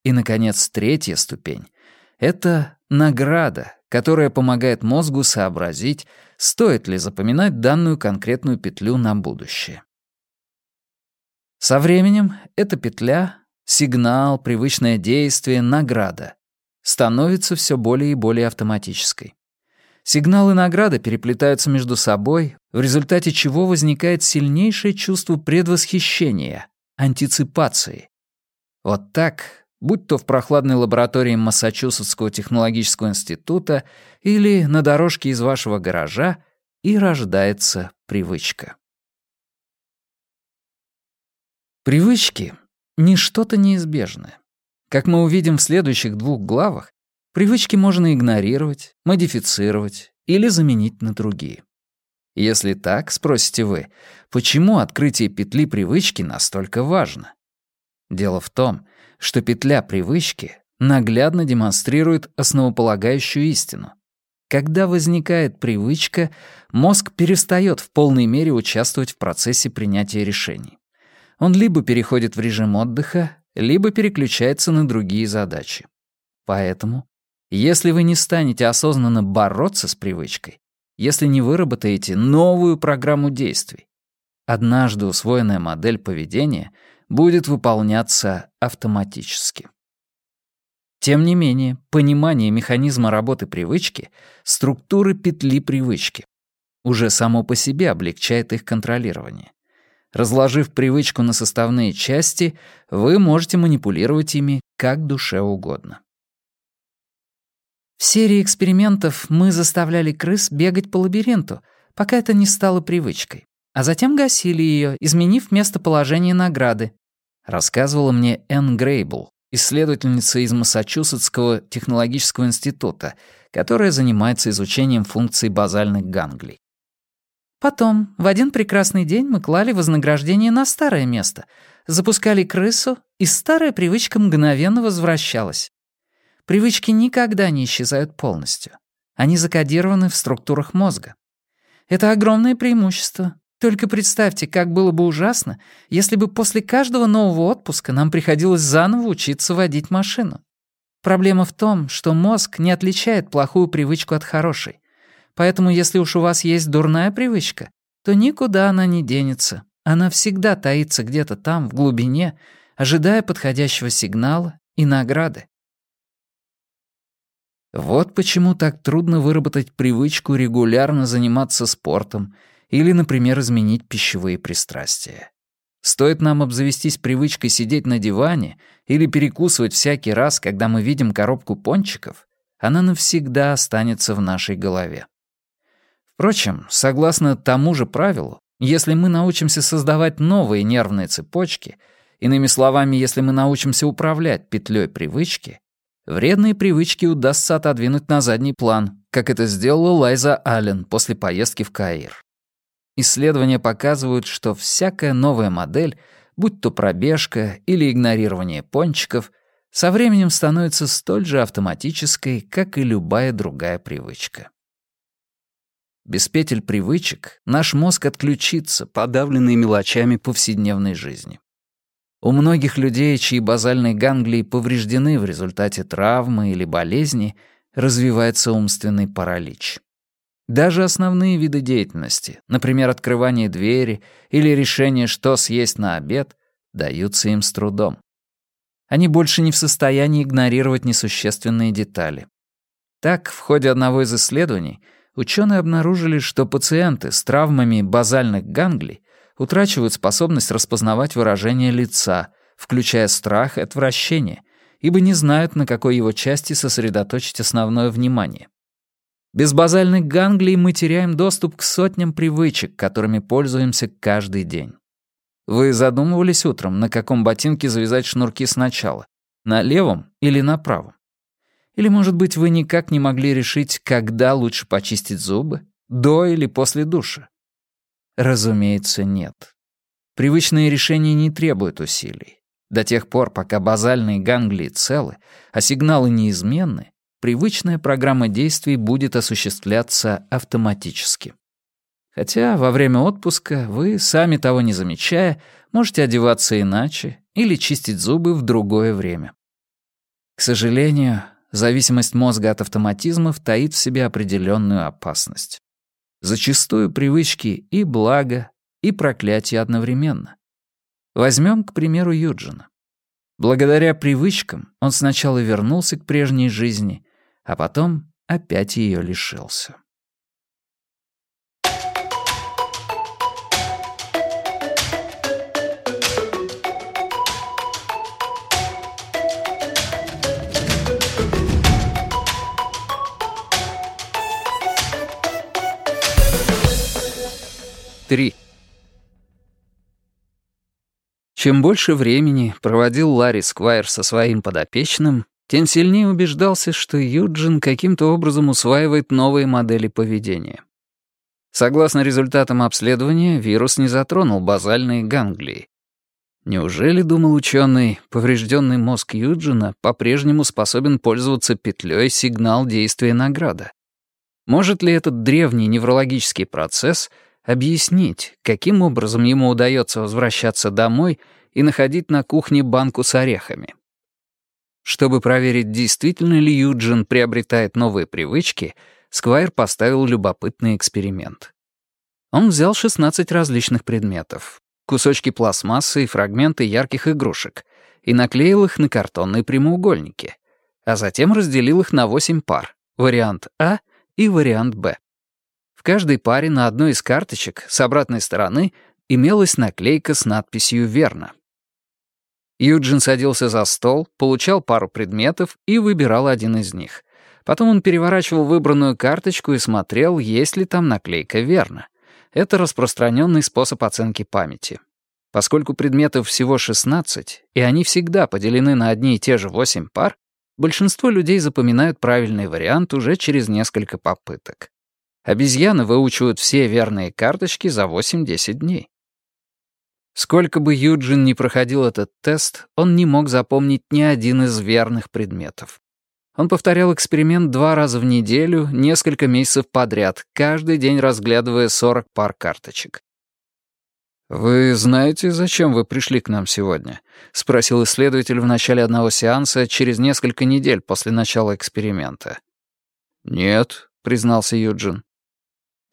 И, наконец, третья ступень — это награда, которая помогает мозгу сообразить, стоит ли запоминать данную конкретную петлю на будущее. Со временем эта петля, сигнал, привычное действие, награда становится все более и более автоматической. Сигнал и награда переплетаются между собой, в результате чего возникает сильнейшее чувство предвосхищения, антиципации. Вот так, будь то в прохладной лаборатории Массачусетского технологического института или на дорожке из вашего гаража, и рождается привычка. Привычки — не что-то неизбежное. Как мы увидим в следующих двух главах, привычки можно игнорировать, модифицировать или заменить на другие. Если так, спросите вы, почему открытие петли привычки настолько важно? Дело в том, что петля привычки наглядно демонстрирует основополагающую истину. Когда возникает привычка, мозг перестает в полной мере участвовать в процессе принятия решений он либо переходит в режим отдыха, либо переключается на другие задачи. Поэтому, если вы не станете осознанно бороться с привычкой, если не выработаете новую программу действий, однажды усвоенная модель поведения будет выполняться автоматически. Тем не менее, понимание механизма работы привычки, структуры петли привычки, уже само по себе облегчает их контролирование. Разложив привычку на составные части, вы можете манипулировать ими как душе угодно. В серии экспериментов мы заставляли крыс бегать по лабиринту, пока это не стало привычкой, а затем гасили ее, изменив местоположение награды, рассказывала мне Энн Грейбл, исследовательница из Массачусетского технологического института, которая занимается изучением функций базальных ганглий. Потом, в один прекрасный день мы клали вознаграждение на старое место, запускали крысу, и старая привычка мгновенно возвращалась. Привычки никогда не исчезают полностью. Они закодированы в структурах мозга. Это огромное преимущество. Только представьте, как было бы ужасно, если бы после каждого нового отпуска нам приходилось заново учиться водить машину. Проблема в том, что мозг не отличает плохую привычку от хорошей, Поэтому если уж у вас есть дурная привычка, то никуда она не денется. Она всегда таится где-то там, в глубине, ожидая подходящего сигнала и награды. Вот почему так трудно выработать привычку регулярно заниматься спортом или, например, изменить пищевые пристрастия. Стоит нам обзавестись привычкой сидеть на диване или перекусывать всякий раз, когда мы видим коробку пончиков, она навсегда останется в нашей голове. Впрочем, согласно тому же правилу, если мы научимся создавать новые нервные цепочки, иными словами, если мы научимся управлять петлей привычки, вредные привычки удастся отодвинуть на задний план, как это сделала Лайза Аллен после поездки в Каир. Исследования показывают, что всякая новая модель, будь то пробежка или игнорирование пончиков, со временем становится столь же автоматической, как и любая другая привычка. Без петель привычек наш мозг отключится, подавленный мелочами повседневной жизни. У многих людей, чьи базальные ганглии повреждены в результате травмы или болезни, развивается умственный паралич. Даже основные виды деятельности, например, открывание двери или решение, что съесть на обед, даются им с трудом. Они больше не в состоянии игнорировать несущественные детали. Так, в ходе одного из исследований — ученые обнаружили, что пациенты с травмами базальных ганглий утрачивают способность распознавать выражение лица, включая страх и отвращение, ибо не знают, на какой его части сосредоточить основное внимание. Без базальных ганглий мы теряем доступ к сотням привычек, которыми пользуемся каждый день. Вы задумывались утром, на каком ботинке завязать шнурки сначала? На левом или на правом? Или, может быть, вы никак не могли решить, когда лучше почистить зубы? До или после душа? Разумеется, нет. Привычные решения не требуют усилий. До тех пор, пока базальные ганглии целы, а сигналы неизменны, привычная программа действий будет осуществляться автоматически. Хотя во время отпуска вы, сами того не замечая, можете одеваться иначе или чистить зубы в другое время. К сожалению, зависимость мозга от автоматизмов таит в себе определенную опасность. Зачастую привычки и благо, и проклятие одновременно. Возьмем, к примеру, Юджина. Благодаря привычкам он сначала вернулся к прежней жизни, а потом опять ее лишился. три. Чем больше времени проводил Ларри Сквайр со своим подопечным, тем сильнее убеждался, что Юджин каким-то образом усваивает новые модели поведения. Согласно результатам обследования, вирус не затронул базальные ганглии. Неужели, думал ученый, поврежденный мозг Юджина по-прежнему способен пользоваться петлей сигнал действия награда? Может ли этот древний неврологический процесс — объяснить, каким образом ему удается возвращаться домой и находить на кухне банку с орехами. Чтобы проверить, действительно ли Юджин приобретает новые привычки, Сквайр поставил любопытный эксперимент. Он взял 16 различных предметов, кусочки пластмассы и фрагменты ярких игрушек, и наклеил их на картонные прямоугольники, а затем разделил их на 8 пар, вариант А и вариант Б каждой паре на одной из карточек с обратной стороны имелась наклейка с надписью «Верно». Юджин садился за стол, получал пару предметов и выбирал один из них. Потом он переворачивал выбранную карточку и смотрел, есть ли там наклейка «Верно». Это распространенный способ оценки памяти. Поскольку предметов всего 16, и они всегда поделены на одни и те же 8 пар, большинство людей запоминают правильный вариант уже через несколько попыток. Обезьяны выучивают все верные карточки за 8-10 дней. Сколько бы Юджин не проходил этот тест, он не мог запомнить ни один из верных предметов. Он повторял эксперимент два раза в неделю, несколько месяцев подряд, каждый день разглядывая 40 пар карточек. «Вы знаете, зачем вы пришли к нам сегодня?» — спросил исследователь в начале одного сеанса, через несколько недель после начала эксперимента. «Нет», — признался Юджин.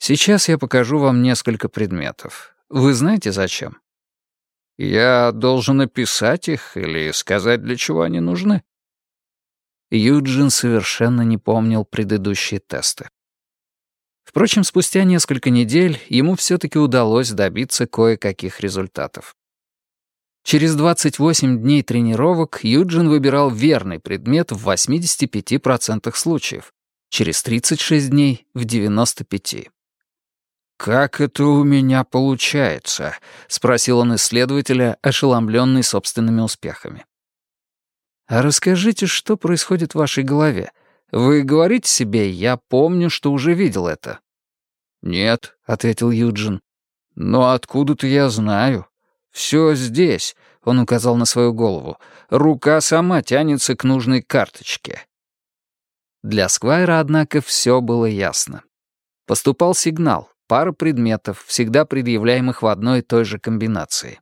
Сейчас я покажу вам несколько предметов. Вы знаете, зачем?» «Я должен описать их или сказать, для чего они нужны?» Юджин совершенно не помнил предыдущие тесты. Впрочем, спустя несколько недель ему все-таки удалось добиться кое-каких результатов. Через 28 дней тренировок Юджин выбирал верный предмет в 85% случаев, через 36 дней — в 95%. «Как это у меня получается?» — спросил он исследователя, ошеломленный собственными успехами. «А расскажите, что происходит в вашей голове? Вы говорите себе, я помню, что уже видел это». «Нет», — ответил Юджин. «Но откуда-то я знаю. Все здесь», — он указал на свою голову. «Рука сама тянется к нужной карточке». Для Сквайра, однако, все было ясно. Поступал сигнал, пара предметов, всегда предъявляемых в одной и той же комбинации.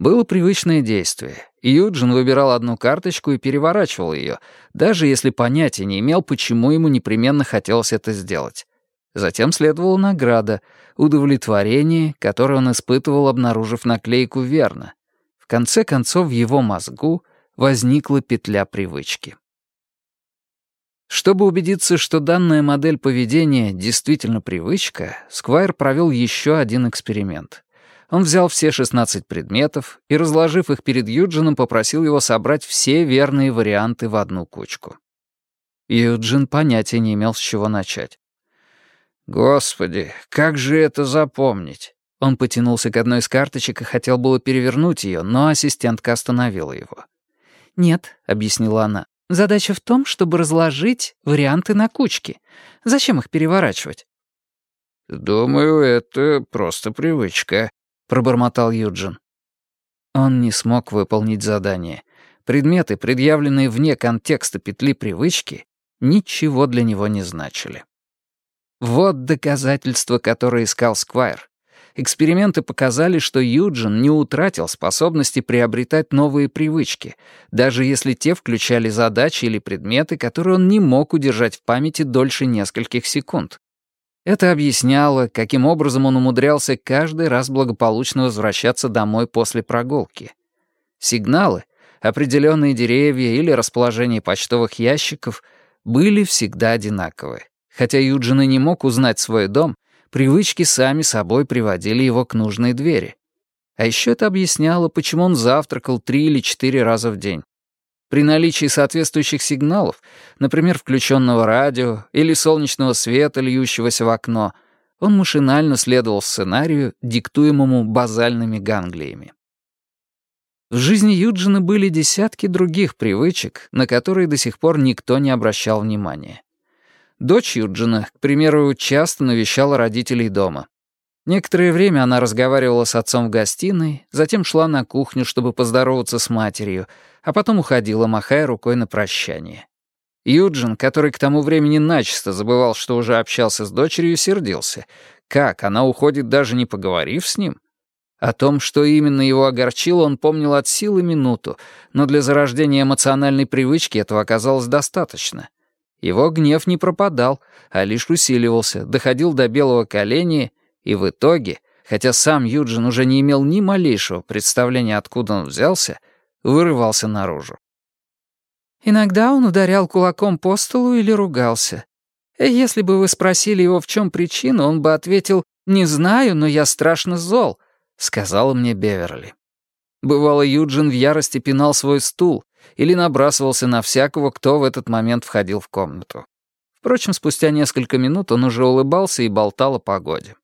Было привычное действие. Юджин выбирал одну карточку и переворачивал ее, даже если понятия не имел, почему ему непременно хотелось это сделать. Затем следовала награда, удовлетворение, которое он испытывал, обнаружив наклейку верно. В конце концов в его мозгу возникла петля привычки. Чтобы убедиться, что данная модель поведения действительно привычка, Сквайр провел еще один эксперимент. Он взял все 16 предметов и, разложив их перед Юджином, попросил его собрать все верные варианты в одну кучку. Юджин понятия не имел, с чего начать. «Господи, как же это запомнить?» Он потянулся к одной из карточек и хотел было перевернуть ее, но ассистентка остановила его. «Нет», — объяснила она, Задача в том, чтобы разложить варианты на кучки. Зачем их переворачивать? «Думаю, это просто привычка», — пробормотал Юджин. Он не смог выполнить задание. Предметы, предъявленные вне контекста петли привычки, ничего для него не значили. Вот доказательство, которое искал Сквайр эксперименты показали, что Юджин не утратил способности приобретать новые привычки, даже если те включали задачи или предметы, которые он не мог удержать в памяти дольше нескольких секунд. Это объясняло, каким образом он умудрялся каждый раз благополучно возвращаться домой после прогулки. Сигналы, определенные деревья или расположение почтовых ящиков были всегда одинаковы. Хотя Юджин и не мог узнать свой дом, Привычки сами собой приводили его к нужной двери. А еще это объясняло, почему он завтракал три или четыре раза в день. При наличии соответствующих сигналов, например, включенного радио или солнечного света, льющегося в окно, он машинально следовал сценарию, диктуемому базальными ганглиями. В жизни Юджина были десятки других привычек, на которые до сих пор никто не обращал внимания. Дочь Юджина, к примеру, часто навещала родителей дома. Некоторое время она разговаривала с отцом в гостиной, затем шла на кухню, чтобы поздороваться с матерью, а потом уходила, махая рукой на прощание. Юджин, который к тому времени начисто забывал, что уже общался с дочерью, сердился. Как, она уходит, даже не поговорив с ним? О том, что именно его огорчило, он помнил от силы минуту, но для зарождения эмоциональной привычки этого оказалось достаточно — его гнев не пропадал, а лишь усиливался, доходил до белого колени, и в итоге, хотя сам Юджин уже не имел ни малейшего представления, откуда он взялся, вырывался наружу. Иногда он ударял кулаком по столу или ругался. Если бы вы спросили его, в чем причина, он бы ответил «Не знаю, но я страшно зол», — сказала мне Беверли. Бывало, Юджин в ярости пинал свой стул, или набрасывался на всякого, кто в этот момент входил в комнату. Впрочем, спустя несколько минут он уже улыбался и болтал о погоде.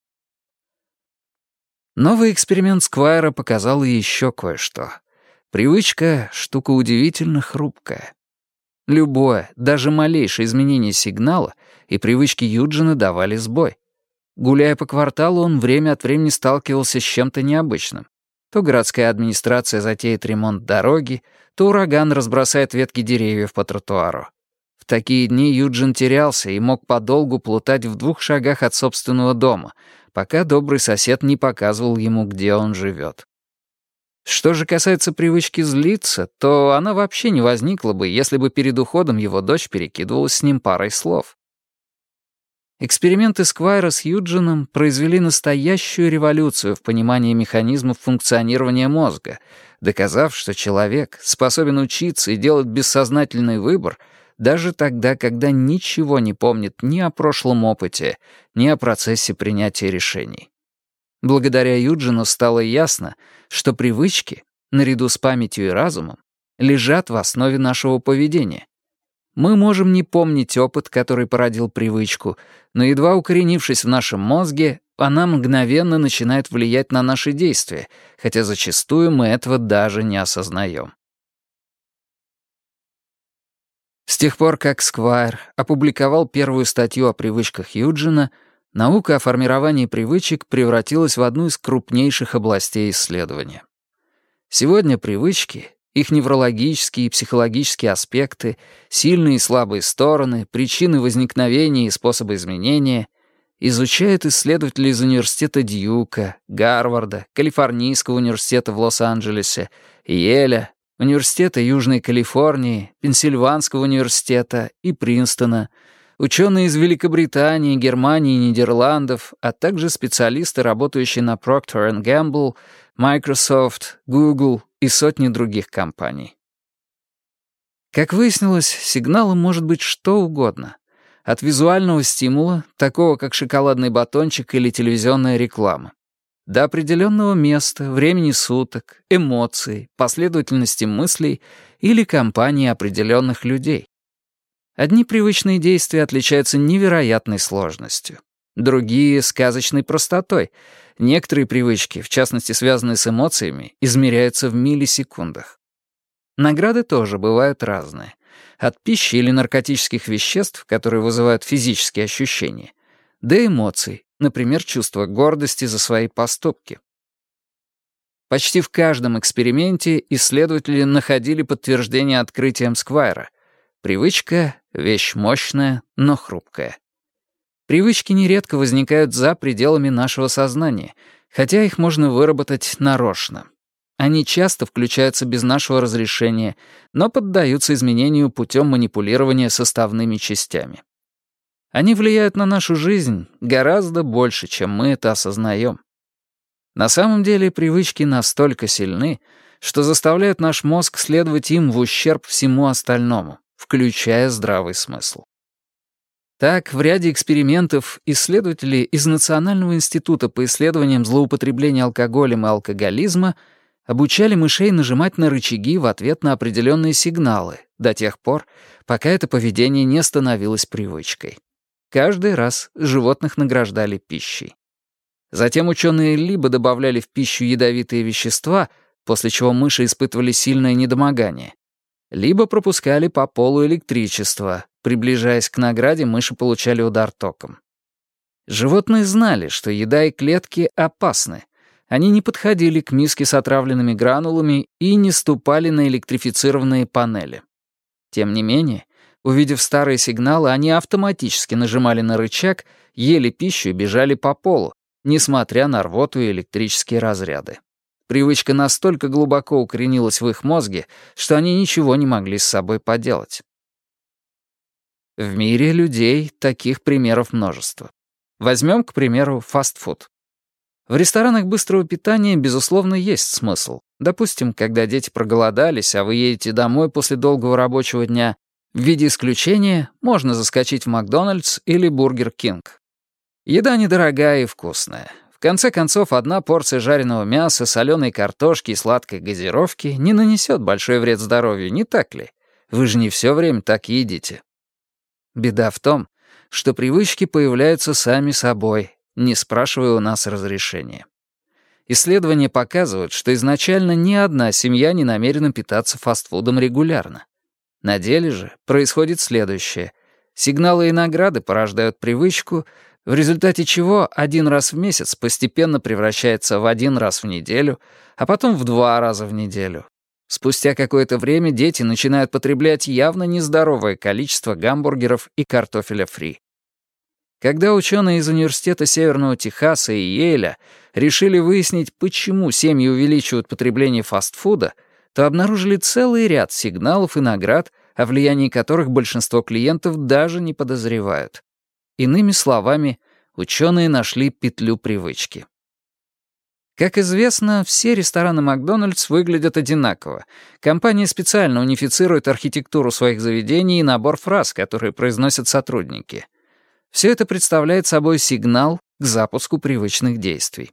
Новый эксперимент Сквайра показал и еще кое-что. Привычка — штука удивительно хрупкая. Любое, даже малейшее изменение сигнала, и привычки Юджина давали сбой. Гуляя по кварталу, он время от времени сталкивался с чем-то необычным. То городская администрация затеет ремонт дороги, то ураган разбросает ветки деревьев по тротуару. В такие дни Юджин терялся и мог подолгу плутать в двух шагах от собственного дома, пока добрый сосед не показывал ему, где он живет. Что же касается привычки злиться, то она вообще не возникла бы, если бы перед уходом его дочь перекидывалась с ним парой слов. Эксперименты Сквайра с Юджином произвели настоящую революцию в понимании механизмов функционирования мозга, доказав, что человек способен учиться и делать бессознательный выбор даже тогда, когда ничего не помнит ни о прошлом опыте, ни о процессе принятия решений. Благодаря Юджину стало ясно, что привычки, наряду с памятью и разумом, лежат в основе нашего поведения, мы можем не помнить опыт, который породил привычку, но едва укоренившись в нашем мозге, она мгновенно начинает влиять на наши действия, хотя зачастую мы этого даже не осознаем. С тех пор, как Сквайр опубликовал первую статью о привычках Юджина, наука о формировании привычек превратилась в одну из крупнейших областей исследования. Сегодня привычки их неврологические и психологические аспекты, сильные и слабые стороны, причины возникновения и способы изменения изучают исследователи из университета Дьюка, Гарварда, Калифорнийского университета в Лос-Анджелесе, Еля, Университета Южной Калифорнии, Пенсильванского университета и Принстона, ученые из Великобритании, Германии и Нидерландов, а также специалисты, работающие на Procter Gamble, Microsoft, Google и сотни других компаний. Как выяснилось, сигналом может быть что угодно. От визуального стимула, такого как шоколадный батончик или телевизионная реклама, до определенного места, времени суток, эмоций, последовательности мыслей или компании определенных людей. Одни привычные действия отличаются невероятной сложностью, другие — сказочной простотой, Некоторые привычки, в частности связанные с эмоциями, измеряются в миллисекундах. Награды тоже бывают разные. От пищи или наркотических веществ, которые вызывают физические ощущения, до эмоций, например, чувство гордости за свои поступки. Почти в каждом эксперименте исследователи находили подтверждение открытиям Сквайра. Привычка — вещь мощная, но хрупкая. Привычки нередко возникают за пределами нашего сознания, хотя их можно выработать нарочно. Они часто включаются без нашего разрешения, но поддаются изменению путем манипулирования составными частями. Они влияют на нашу жизнь гораздо больше, чем мы это осознаем. На самом деле привычки настолько сильны, что заставляют наш мозг следовать им в ущерб всему остальному, включая здравый смысл. Так, в ряде экспериментов исследователи из Национального института по исследованиям злоупотребления алкоголем и алкоголизма обучали мышей нажимать на рычаги в ответ на определенные сигналы до тех пор, пока это поведение не становилось привычкой. Каждый раз животных награждали пищей. Затем ученые либо добавляли в пищу ядовитые вещества, после чего мыши испытывали сильное недомогание, либо пропускали по полу электричество, Приближаясь к награде, мыши получали удар током. Животные знали, что еда и клетки опасны. Они не подходили к миске с отравленными гранулами и не ступали на электрифицированные панели. Тем не менее, увидев старые сигналы, они автоматически нажимали на рычаг, ели пищу и бежали по полу, несмотря на рвоту и электрические разряды. Привычка настолько глубоко укоренилась в их мозге, что они ничего не могли с собой поделать. В мире людей таких примеров множество. Возьмем, к примеру, фастфуд. В ресторанах быстрого питания, безусловно, есть смысл. Допустим, когда дети проголодались, а вы едете домой после долгого рабочего дня, в виде исключения можно заскочить в Макдональдс или Бургер Кинг. Еда недорогая и вкусная. В конце концов, одна порция жареного мяса, соленой картошки и сладкой газировки не нанесет большой вред здоровью, не так ли? Вы же не все время так едите. Беда в том, что привычки появляются сами собой, не спрашивая у нас разрешения. Исследования показывают, что изначально ни одна семья не намерена питаться фастфудом регулярно. На деле же происходит следующее. Сигналы и награды порождают привычку, в результате чего один раз в месяц постепенно превращается в один раз в неделю, а потом в два раза в неделю, Спустя какое-то время дети начинают потреблять явно нездоровое количество гамбургеров и картофеля фри. Когда ученые из Университета Северного Техаса и Йеля решили выяснить, почему семьи увеличивают потребление фастфуда, то обнаружили целый ряд сигналов и наград, о влиянии которых большинство клиентов даже не подозревают. Иными словами, ученые нашли петлю привычки. Как известно, все рестораны «Макдональдс» выглядят одинаково. Компания специально унифицирует архитектуру своих заведений и набор фраз, которые произносят сотрудники. Все это представляет собой сигнал к запуску привычных действий.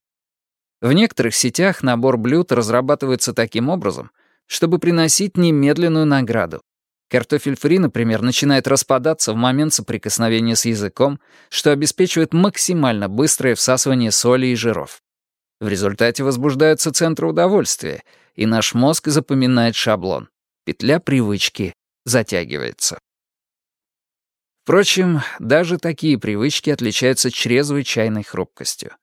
В некоторых сетях набор блюд разрабатывается таким образом, чтобы приносить немедленную награду. Картофель фри, например, начинает распадаться в момент соприкосновения с языком, что обеспечивает максимально быстрое всасывание соли и жиров. В результате возбуждаются центры удовольствия, и наш мозг запоминает шаблон. Петля привычки затягивается. Впрочем, даже такие привычки отличаются чрезвычайной хрупкостью.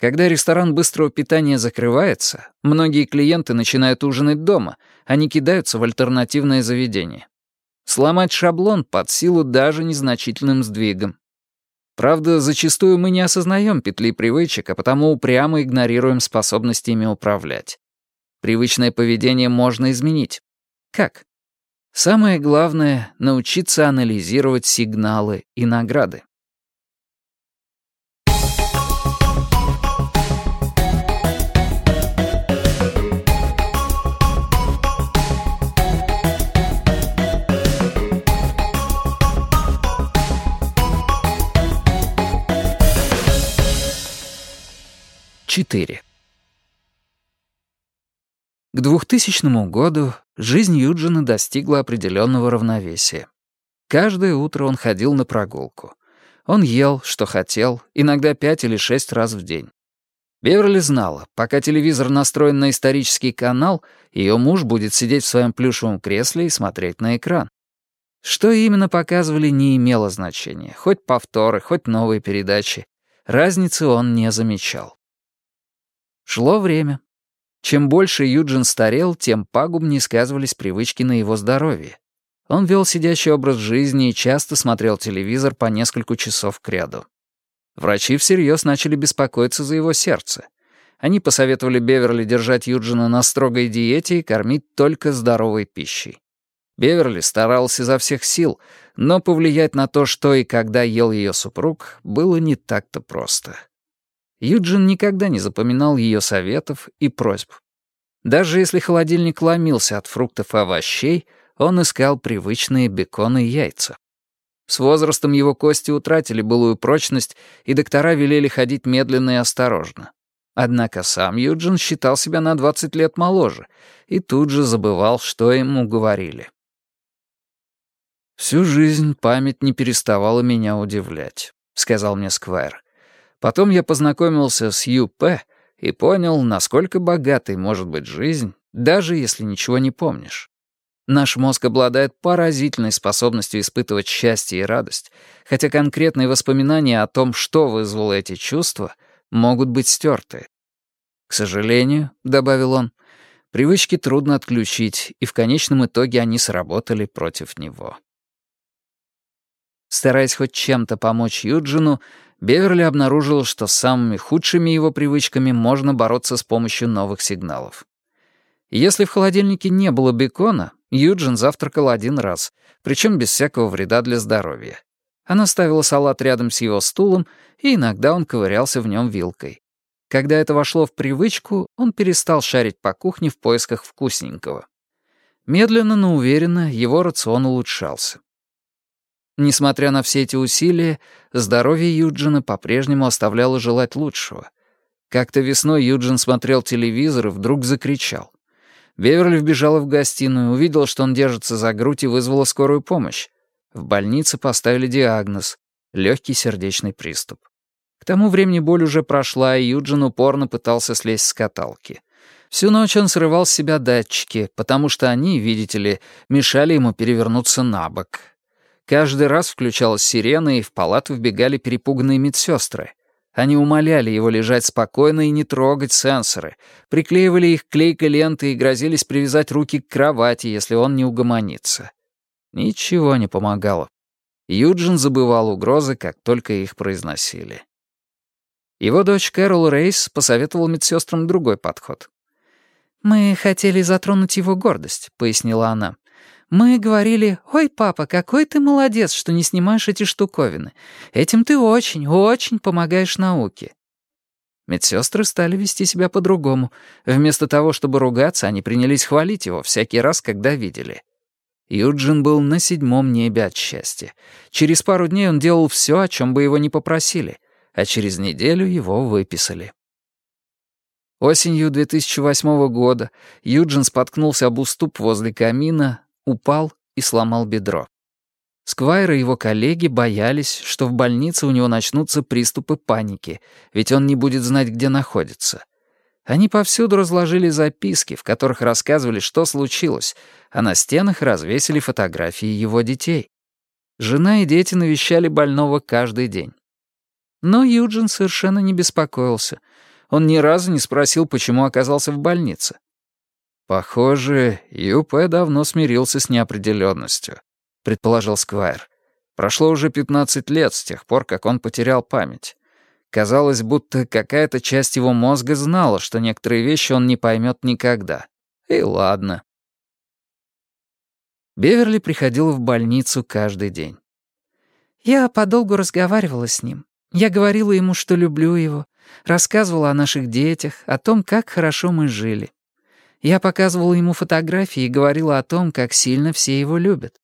Когда ресторан быстрого питания закрывается, многие клиенты начинают ужинать дома, а не кидаются в альтернативное заведение. Сломать шаблон под силу даже незначительным сдвигом. Правда, зачастую мы не осознаем петли привычек, а потому упрямо игнорируем способность ими управлять. Привычное поведение можно изменить. Как? Самое главное — научиться анализировать сигналы и награды. 4. К 2000 году жизнь Юджина достигла определенного равновесия. Каждое утро он ходил на прогулку. Он ел, что хотел, иногда пять или шесть раз в день. Беверли знала, пока телевизор настроен на исторический канал, ее муж будет сидеть в своем плюшевом кресле и смотреть на экран. Что именно показывали, не имело значения. Хоть повторы, хоть новые передачи. Разницы он не замечал. Шло время. Чем больше Юджин старел, тем пагубнее сказывались привычки на его здоровье. Он вел сидящий образ жизни и часто смотрел телевизор по несколько часов к ряду. Врачи всерьез начали беспокоиться за его сердце. Они посоветовали Беверли держать Юджина на строгой диете и кормить только здоровой пищей. Беверли старался изо всех сил, но повлиять на то, что и когда ел ее супруг, было не так-то просто. Юджин никогда не запоминал ее советов и просьб. Даже если холодильник ломился от фруктов и овощей, он искал привычные беконы и яйца. С возрастом его кости утратили былую прочность, и доктора велели ходить медленно и осторожно. Однако сам Юджин считал себя на 20 лет моложе и тут же забывал, что ему говорили. «Всю жизнь память не переставала меня удивлять», — сказал мне Сквайр. Потом я познакомился с Ю.П. и понял, насколько богатой может быть жизнь, даже если ничего не помнишь. Наш мозг обладает поразительной способностью испытывать счастье и радость, хотя конкретные воспоминания о том, что вызвало эти чувства, могут быть стерты. «К сожалению», — добавил он, — «привычки трудно отключить, и в конечном итоге они сработали против него». Стараясь хоть чем-то помочь Юджину, Беверли обнаружил, что с самыми худшими его привычками можно бороться с помощью новых сигналов. Если в холодильнике не было бекона, Юджин завтракал один раз, причем без всякого вреда для здоровья. Она ставила салат рядом с его стулом, и иногда он ковырялся в нем вилкой. Когда это вошло в привычку, он перестал шарить по кухне в поисках вкусненького. Медленно, но уверенно его рацион улучшался. Несмотря на все эти усилия, здоровье Юджина по-прежнему оставляло желать лучшего. Как-то весной Юджин смотрел телевизор и вдруг закричал. Беверли вбежала в гостиную, увидела, что он держится за грудь и вызвала скорую помощь. В больнице поставили диагноз — легкий сердечный приступ. К тому времени боль уже прошла, и Юджин упорно пытался слезть с каталки. Всю ночь он срывал с себя датчики, потому что они, видите ли, мешали ему перевернуться на бок. Каждый раз включалась сирена, и в палату вбегали перепуганные медсестры. Они умоляли его лежать спокойно и не трогать сенсоры, приклеивали их клейкой ленты и грозились привязать руки к кровати, если он не угомонится. Ничего не помогало. Юджин забывал угрозы, как только их произносили. Его дочь Кэрол Рейс посоветовала медсестрам другой подход. «Мы хотели затронуть его гордость», — пояснила она. Мы говорили, «Ой, папа, какой ты молодец, что не снимаешь эти штуковины. Этим ты очень, очень помогаешь науке». Медсестры стали вести себя по-другому. Вместо того, чтобы ругаться, они принялись хвалить его всякий раз, когда видели. Юджин был на седьмом небе от счастья. Через пару дней он делал все, о чем бы его не попросили, а через неделю его выписали. Осенью 2008 года Юджин споткнулся об уступ возле камина, упал и сломал бедро. Сквайр и его коллеги боялись, что в больнице у него начнутся приступы паники, ведь он не будет знать, где находится. Они повсюду разложили записки, в которых рассказывали, что случилось, а на стенах развесили фотографии его детей. Жена и дети навещали больного каждый день. Но Юджин совершенно не беспокоился. Он ни разу не спросил, почему оказался в больнице. «Похоже, ЮП давно смирился с неопределенностью», — предположил Сквайр. «Прошло уже 15 лет с тех пор, как он потерял память. Казалось, будто какая-то часть его мозга знала, что некоторые вещи он не поймет никогда. И ладно». Беверли приходила в больницу каждый день. «Я подолгу разговаривала с ним. Я говорила ему, что люблю его, рассказывала о наших детях, о том, как хорошо мы жили». Я показывала ему фотографии и говорила о том, как сильно все его любят.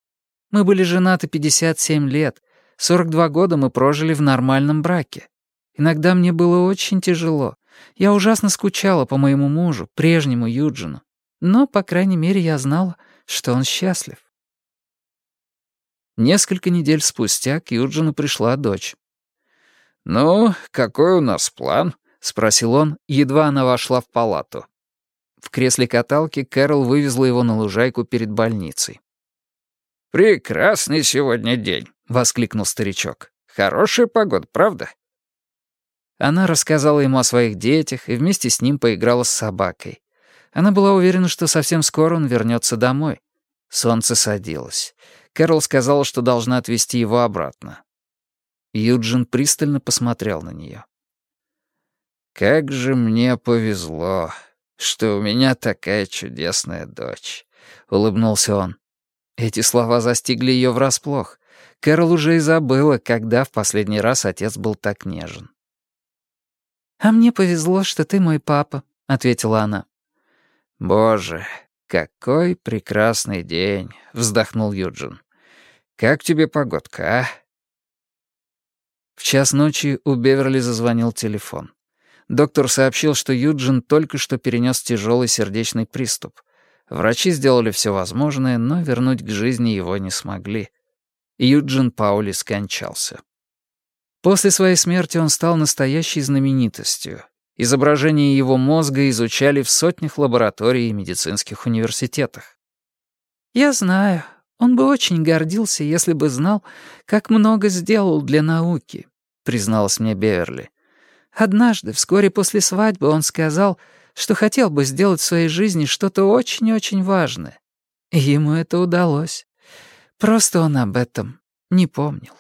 Мы были женаты 57 лет, 42 года мы прожили в нормальном браке. Иногда мне было очень тяжело. Я ужасно скучала по моему мужу, прежнему Юджину. Но, по крайней мере, я знала, что он счастлив. Несколько недель спустя к Юджину пришла дочь. «Ну, какой у нас план?» — спросил он, едва она вошла в палату. В кресле каталки Кэрол вывезла его на лужайку перед больницей. «Прекрасный сегодня день», — воскликнул старичок. «Хорошая погода, правда?» Она рассказала ему о своих детях и вместе с ним поиграла с собакой. Она была уверена, что совсем скоро он вернется домой. Солнце садилось. Кэрол сказала, что должна отвезти его обратно. Юджин пристально посмотрел на нее. «Как же мне повезло», что у меня такая чудесная дочь», — улыбнулся он. Эти слова застигли ее врасплох. Кэрол уже и забыла, когда в последний раз отец был так нежен. «А мне повезло, что ты мой папа», — ответила она. «Боже, какой прекрасный день», — вздохнул Юджин. «Как тебе погодка, а?» В час ночи у Беверли зазвонил телефон. Доктор сообщил, что Юджин только что перенес тяжелый сердечный приступ. Врачи сделали все возможное, но вернуть к жизни его не смогли. Юджин Паули скончался. После своей смерти он стал настоящей знаменитостью. Изображения его мозга изучали в сотнях лабораторий и медицинских университетах. «Я знаю, он бы очень гордился, если бы знал, как много сделал для науки», призналась мне Беверли. Однажды, вскоре после свадьбы, он сказал, что хотел бы сделать в своей жизни что-то очень-очень важное. И ему это удалось. Просто он об этом не помнил.